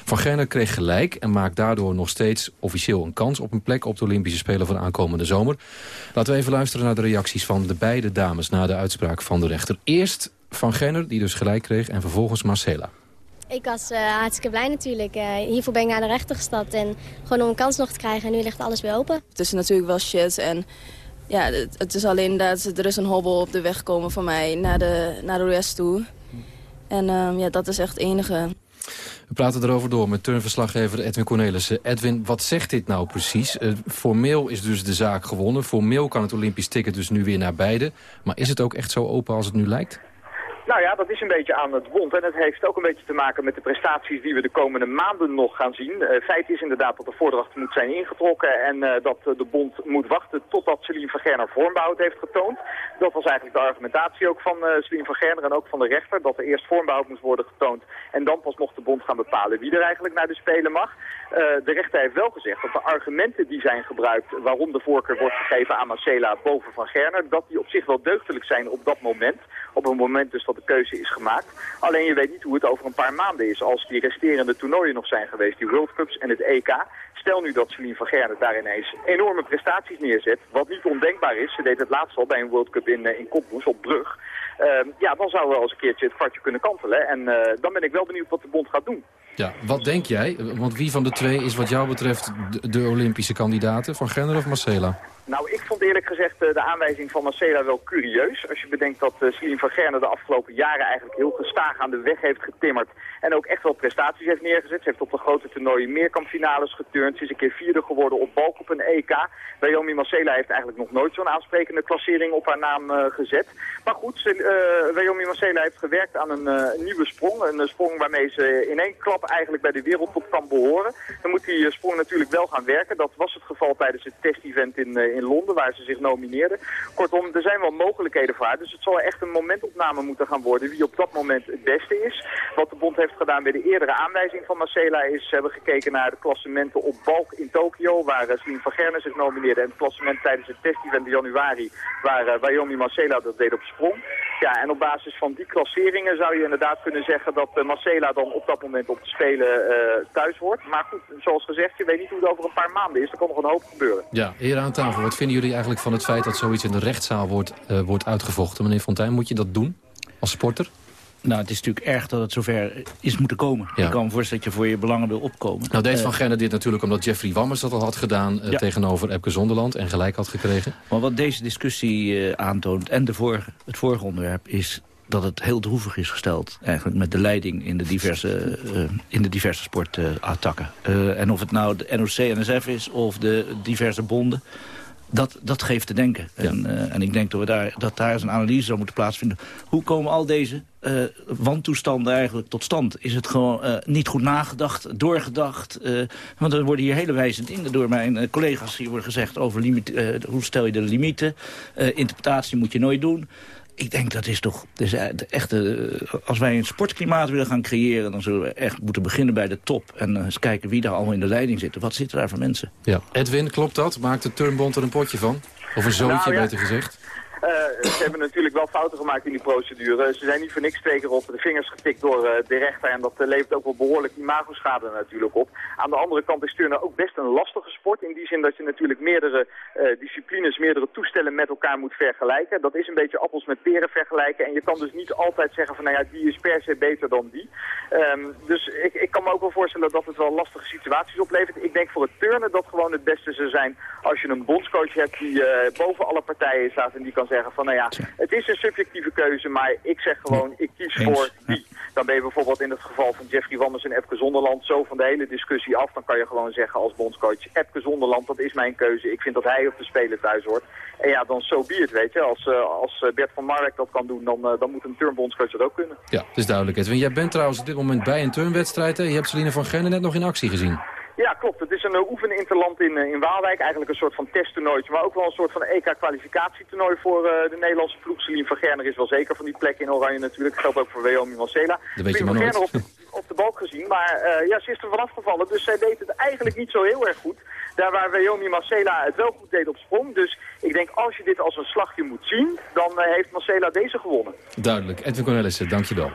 Van Gerner kreeg gelijk en maakt daardoor nog steeds officieel een kans op een plek op de Olympische Spelen van aankomende zomer. Laten we even luisteren naar de reacties van de beide dames na de uitspraak van de rechter. Eerst Van Gerner, die dus gelijk kreeg, en vervolgens Marcela. Ik was uh, hartstikke blij natuurlijk. Uh, hiervoor ben ik naar de rechter gestapt en gewoon om een kans nog te krijgen. En nu ligt alles weer open. Het is natuurlijk wel shit en ja, het, het is alleen dat er is een hobbel op de weg komen voor mij naar de, naar de rest toe. En uh, ja, dat is echt het enige. We praten erover door met turnverslaggever Edwin Cornelissen. Edwin, wat zegt dit nou precies? Uh, formeel is dus de zaak gewonnen. Formeel kan het Olympisch ticket dus nu weer naar beide. Maar is het ook echt zo open als het nu lijkt? Nou ja, dat is een beetje aan het wond. En het heeft ook een beetje te maken met de prestaties die we de komende maanden nog gaan zien. Uh, feit is inderdaad dat de voordracht moet zijn ingetrokken en uh, dat uh, de bond moet wachten totdat Celine van Gerner vormbehoud heeft getoond. Dat was eigenlijk de argumentatie ook van Celine van Gerner en ook van de rechter. Dat er eerst vormbehoud moest worden getoond en dan pas mocht de bond gaan bepalen wie er eigenlijk naar de Spelen mag. De rechter heeft wel gezegd dat de argumenten die zijn gebruikt waarom de voorkeur wordt gegeven aan Marcela boven van Gerner, dat die op zich wel deugdelijk zijn op dat moment. Op een moment dus dat de keuze is gemaakt. Alleen je weet niet hoe het over een paar maanden is. Als die resterende toernooien nog zijn geweest, die World Cups en het EK. Stel nu dat Celine van Gerne daar ineens enorme prestaties neerzet. Wat niet ondenkbaar is. Ze deed het laatst al bij een World Cup in, uh, in op Brug. Uh, ja, dan zou wel eens een keertje het kwartje kunnen kantelen. En uh, dan ben ik wel benieuwd wat de bond gaat doen. Ja, wat denk jij? Want wie van de twee is wat jou betreft de, de Olympische kandidaten? Van Gerner of Marcela? Nou, ik vond eerlijk gezegd uh, de aanwijzing van Marcela wel curieus. Als je bedenkt dat uh, Celine van Gerne de afgelopen jaren eigenlijk heel gestaag aan de weg heeft getimmerd. En ook echt wel prestaties heeft neergezet. Ze heeft op de grote toernooien meerkampfinales geturnd. Ze is een keer vierde geworden op balk op een EK. Naomi Marcela heeft eigenlijk nog nooit zo'n aansprekende klassering op haar naam uh, gezet. Maar goed, ze, Naomi Marcela heeft gewerkt aan een nieuwe sprong. Een sprong waarmee ze in één klap eigenlijk bij de wereldtop kan behoren. Dan moet die sprong natuurlijk wel gaan werken. Dat was het geval tijdens het testevent in in Londen, waar ze zich nomineerden. Kortom, er zijn wel mogelijkheden voor haar. Dus het zal echt een momentopname moeten gaan worden wie op dat moment het beste is. Wat de bond heeft gedaan bij de eerdere aanwijzing van Marcela is... ze hebben gekeken naar de klassementen op balk in Tokio... waar uh, Celine van Gerne zich nomineerde. En het klassement tijdens het testevent in januari... waar uh, Wyoming Marcela dat deed op sprong. Ja, en op basis van die klasseringen zou je inderdaad kunnen zeggen... dat uh, Marcela dan op dat moment op de Spelen thuis wordt. Maar goed, zoals gezegd, je weet niet hoe het over een paar maanden is. Er kan nog een hoop gebeuren. Ja, hier aan tafel. Wat vinden jullie eigenlijk van het feit dat zoiets in de rechtszaal wordt, uh, wordt uitgevochten? Meneer Fontijn, moet je dat doen als sporter? Nou, het is natuurlijk erg dat het zover is moeten komen. Ja. Je kan me voorstellen dat je voor je belangen wil opkomen. Nou deed Van Gerne dit natuurlijk omdat Jeffrey Wammers dat al had gedaan... Ja. tegenover Epke Zonderland en gelijk had gekregen. Maar wat deze discussie aantoont en de vorige, het vorige onderwerp... is dat het heel droevig is gesteld eigenlijk met de leiding in de diverse, uh, in de diverse sportattacken. Uh, en of het nou de NOC-NSF is of de diverse bonden dat, dat geeft te denken. Ja. En, uh, en ik denk dat, we daar, dat daar eens een analyse zou moeten plaatsvinden. Hoe komen al deze uh, wantoestanden eigenlijk tot stand? Is het gewoon uh, niet goed nagedacht, doorgedacht? want er worden hier hele wijze dingen door mijn collega's hier worden gezegd... over limiet, hoe stel je de limieten. interpretatie moet je nooit doen ik denk dat is toch dus echt, als wij een sportklimaat willen gaan creëren... dan zullen we echt moeten beginnen bij de top. En eens kijken wie daar allemaal in de leiding zitten. Wat zitten daar voor mensen? Ja. Edwin, klopt dat? Maakt de Turnbond er een potje van? Of een zootje, nou, ja. beter gezegd? Uh, ze hebben natuurlijk wel fouten gemaakt in die procedure. Ze zijn niet voor niks keer op de vingers getikt door uh, de rechter. En dat uh, levert ook wel behoorlijk imagoschade natuurlijk op. Aan de andere kant is turnen ook best een lastige sport. In die zin dat je natuurlijk meerdere disciplines, meerdere toestellen met elkaar moet vergelijken. Dat is een beetje appels met peren vergelijken. En je kan dus niet altijd zeggen van nou ja, die is per se beter dan die. Um, dus ik, ik kan me ook wel voorstellen dat het wel lastige situaties oplevert. Ik denk voor het turnen dat gewoon het beste zou zijn als je een bondscoach hebt die boven alle partijen staat en die kan zeggen van nou ja, het is een subjectieve keuze, maar ik zeg gewoon, ik kies voor die. Dan ben je bijvoorbeeld in het geval van Jeffrey Wammers en Epke Zonderland zo van de hele discussie af. Dan kan je gewoon zeggen als bondscoach, Epke Zonderland, dat is mijn keuze. Ik vind dat hij op de Spelen thuis hoort. En ja, dan zo so be it, weet je. Als, uh, als Bert van Marwijk dat kan doen, dan, uh, dan moet een turnbondscoach dat ook kunnen. Ja, het is duidelijk. Edwin, jij bent trouwens op dit moment bij een turnwedstrijd. Hè? Je hebt Celine van Gerne net nog in actie gezien. Ja, klopt. Het is een uh, oefeninterland in, uh, in Waalwijk. Eigenlijk een soort van testtoernooitje, maar ook wel een soort van EK-kwalificatietoernooi voor uh, de Nederlandse ploeg. Celine van Gerner is wel zeker van die plek in Oranje natuurlijk. Dat geldt ook voor Wyoming Marcela. Dat weet je maar nooit. Op, op de balk gezien, maar ja, ze is er vanaf gevallen. Dus zij deed het eigenlijk niet zo heel erg goed. Daar waar Wyoming Marcela het wel goed deed op sprong. Dus ik denk als je dit als een slagje moet zien, dan heeft Marcela deze gewonnen. Duidelijk. Edwin Cornelissen, dankjewel.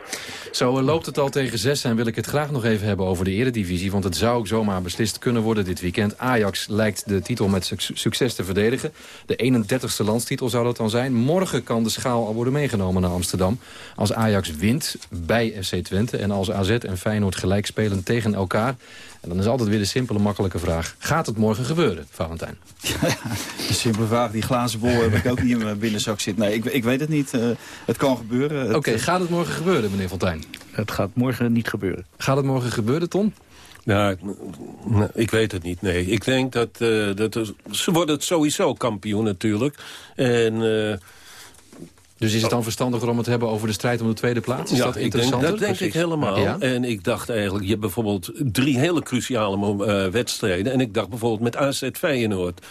Zo loopt het al tegen zes en wil ik het graag nog even hebben over de eredivisie. Want het zou zomaar beslist kunnen worden dit weekend. Ajax lijkt de titel met succes te verdedigen. De 31ste landstitel zou dat dan zijn. Morgen kan de schaal al worden meegenomen naar Amsterdam. Als Ajax wint bij FC Twente en als AZ en Feyenoord gelijk spelen tegen elkaar... En dan is altijd weer de simpele, makkelijke vraag. Gaat het morgen gebeuren, Valentijn? Ja, een simpele vraag. Die glazen bol heb ik ook niet in mijn binnenzak zitten. Nee, ik, ik weet het niet. Uh, het kan gebeuren. Oké, gaat het morgen gebeuren, meneer Fontijn? Het gaat morgen niet gebeuren. Gaat het morgen gebeuren, Ton? Nou, ik weet het niet, nee. Ik denk dat, uh, dat ze worden het sowieso kampioen natuurlijk. En... Uh, dus is het dan verstandiger om het te hebben over de strijd om de tweede plaats? Is ja, dat interessant? Dat denk ik helemaal. En ik dacht eigenlijk, je hebt bijvoorbeeld drie hele cruciale uh, wedstrijden. En ik dacht bijvoorbeeld met AZ Feyenoord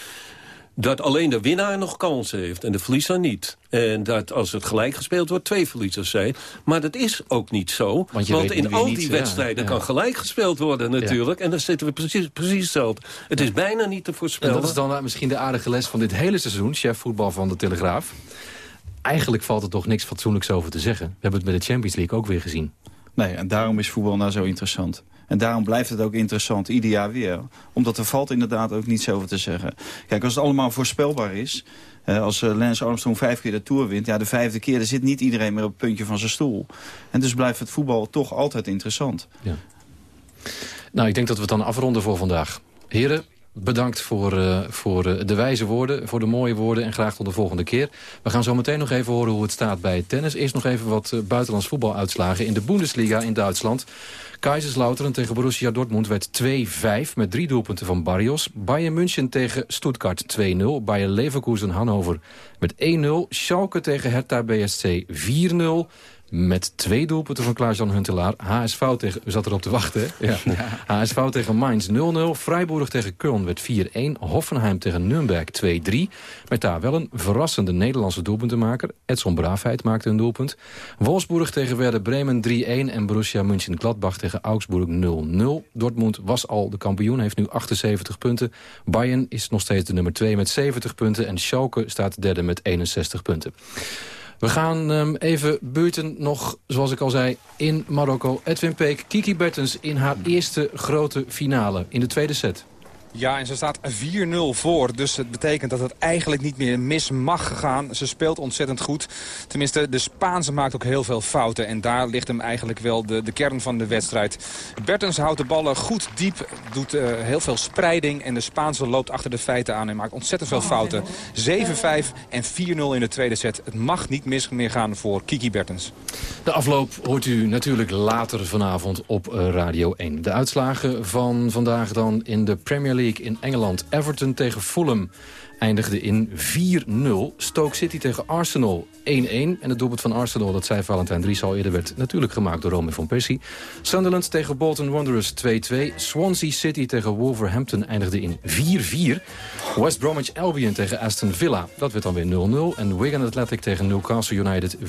dat alleen de winnaar nog kans heeft en de verliezer niet. En dat als het gelijk gespeeld wordt, twee verliezers zijn. Maar dat is ook niet zo. Want, in al die wedstrijden kan gelijk gespeeld worden natuurlijk. En dan zitten we precies, precies hetzelfde. Het is bijna niet te voorspellen. En dat is dan misschien de aardige les van dit hele seizoen. Chef voetbal van de Telegraaf. Eigenlijk valt er toch niks fatsoenlijks over te zeggen. We hebben het bij de Champions League ook weer gezien. Nee, en daarom is voetbal nou zo interessant. En daarom blijft het ook interessant, ieder jaar weer. Omdat er valt inderdaad ook niets over te zeggen. Kijk, als het allemaal voorspelbaar is... als uh, Lance Armstrong vijf keer de Tour wint... ja, de vijfde keer er zit niet iedereen meer op het puntje van zijn stoel. En dus blijft het voetbal toch altijd interessant. Ja. Nou, ik denk dat we het dan afronden voor vandaag. Heren, bedankt voor, uh, voor uh, de wijze woorden, voor de mooie woorden... en graag tot de volgende keer. We gaan zo meteen nog even horen hoe het staat bij tennis. Eerst nog even wat buitenlands voetbaluitslagen in de Bundesliga in Duitsland. Kaiserslautern tegen Borussia Dortmund werd 2-5 met drie doelpunten van Barrios. Bayern München tegen Stuttgart 2-0. Bayer Leverkusen Hannover met 1-0. Schalke tegen Hertha BSC 4-0. Met twee doelpunten van Klaas-Jan Huntelaar. HSV tegen... U zat erop te wachten, hè? Ja. HSV tegen Mainz 0-0. Freiburg tegen Köln werd 4-1. Hoffenheim tegen Nürnberg 2-3. Met daar wel een verrassende Nederlandse doelpuntenmaker. Edson Braafheid maakte een doelpunt. Wolfsburg tegen Werder Bremen 3-1. En Borussia Mönchengladbach tegen Augsburg 0-0. Dortmund was al de kampioen, heeft nu 78 punten. Bayern is nog steeds de nummer 2 met 70 punten. En Schalke staat derde met 61 punten. We gaan um, even buurten nog, zoals ik al zei, in Marokko. Edwin Peek, Kiki Bertens in haar eerste grote finale in de tweede set. Ja, en ze staat 4-0 voor. Dus het betekent dat het eigenlijk niet meer mis mag gaan. Ze speelt ontzettend goed. Tenminste, de Spaanse maakt ook heel veel fouten. En daar ligt hem eigenlijk wel de, de kern van de wedstrijd. Bertens houdt de ballen goed diep. Doet uh, heel veel spreiding. En de Spaanse loopt achter de feiten aan en maakt ontzettend veel fouten. 7-5 en 4-0 in de tweede set. Het mag niet mis meer gaan voor Kiki Bertens. De afloop hoort u natuurlijk later vanavond op uh, Radio 1. De uitslagen van vandaag dan in de Premier League in Engeland. Everton tegen Fulham eindigde in 4-0. Stoke City tegen Arsenal 1-1. En het doelpunt van Arsenal, dat zei Valentijn Dries al eerder... werd natuurlijk gemaakt door Romy van Persie. Sunderland tegen Bolton Wanderers 2-2. Swansea City tegen Wolverhampton eindigde in 4-4. West Bromwich Albion tegen Aston Villa, dat werd dan weer 0-0. En Wigan Athletic tegen Newcastle United 4-0.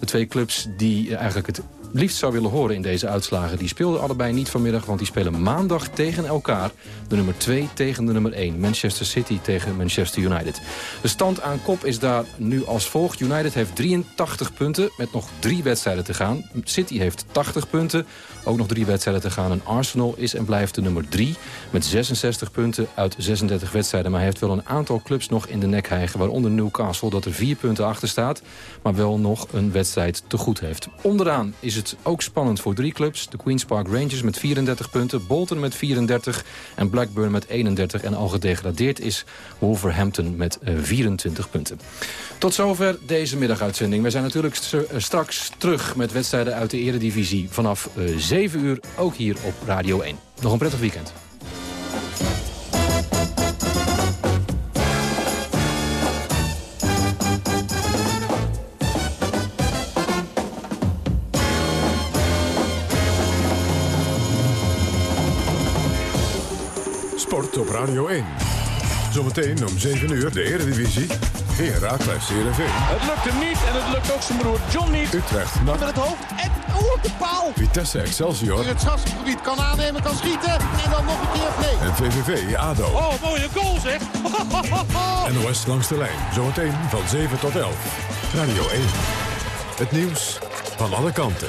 De twee clubs die eigenlijk het liefst zou willen horen in deze uitslagen... die speelden allebei niet vanmiddag, want die spelen maandag tegen elkaar. De nummer 2 tegen de nummer 1. Manchester City tegen Manchester United. De stand aan kop is daar nu als volgt. United heeft 83 punten met nog drie wedstrijden te gaan. City heeft 80 punten, ook nog drie wedstrijden te gaan. En Arsenal is en blijft de nummer 3 met 66 punten uit 36 wedstrijden. Maar hij heeft wel een aantal clubs nog in de nek hijgen. Waaronder Newcastle dat er vier punten achter staat. Maar wel nog een wedstrijd te goed heeft. Onderaan is het ook spannend voor drie clubs. De Queen's Park Rangers met 34 punten. Bolton met 34 en Blackburn met 31. En al gedegradeerd is Wolverhampton met 24 eh, punten. Tot zover deze middaguitzending. We zijn natuurlijk eh, straks terug met wedstrijden uit de eredivisie. Vanaf 7 eh, uur, ook hier op Radio 1. Nog een prettig weekend. Sport op Radio 1. Zometeen om 7 uur de Eredivisie. Herakles CRV. Het lukt hem niet en het lukt ook zijn broer John niet. Utrecht. Met het hoofd en... Oeh, de paal. Vitesse Excelsior. In het strafgebied kan aannemen, kan schieten. En dan nog een keer play. En VVV ADO. Oh, mooie goal zeg. NOS langs de lijn. Zometeen van 7 tot 11. Radio 1. Het nieuws van alle kanten.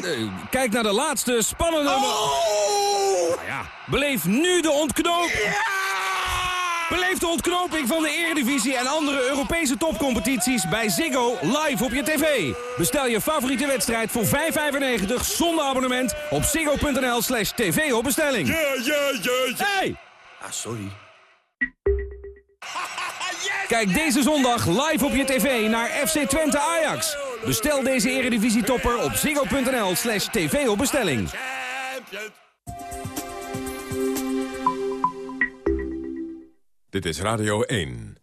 Nee! Kijk naar de laatste spannende... Oh! Ja, beleef nu de ontknoping. Beleef de ontknoping van de Eredivisie en andere Europese topcompetities bij Ziggo live op je tv. Bestel je favoriete wedstrijd voor 5,95 zonder abonnement op ziggo.nl slash tv op bestelling. Ja, ja, ja, ja. Hey! Ah, sorry. Kijk deze zondag live op je tv naar FC Twente Ajax. Bestel deze eredivisietopper op ziggo.nl slash tv op bestelling. Dit is Radio 1.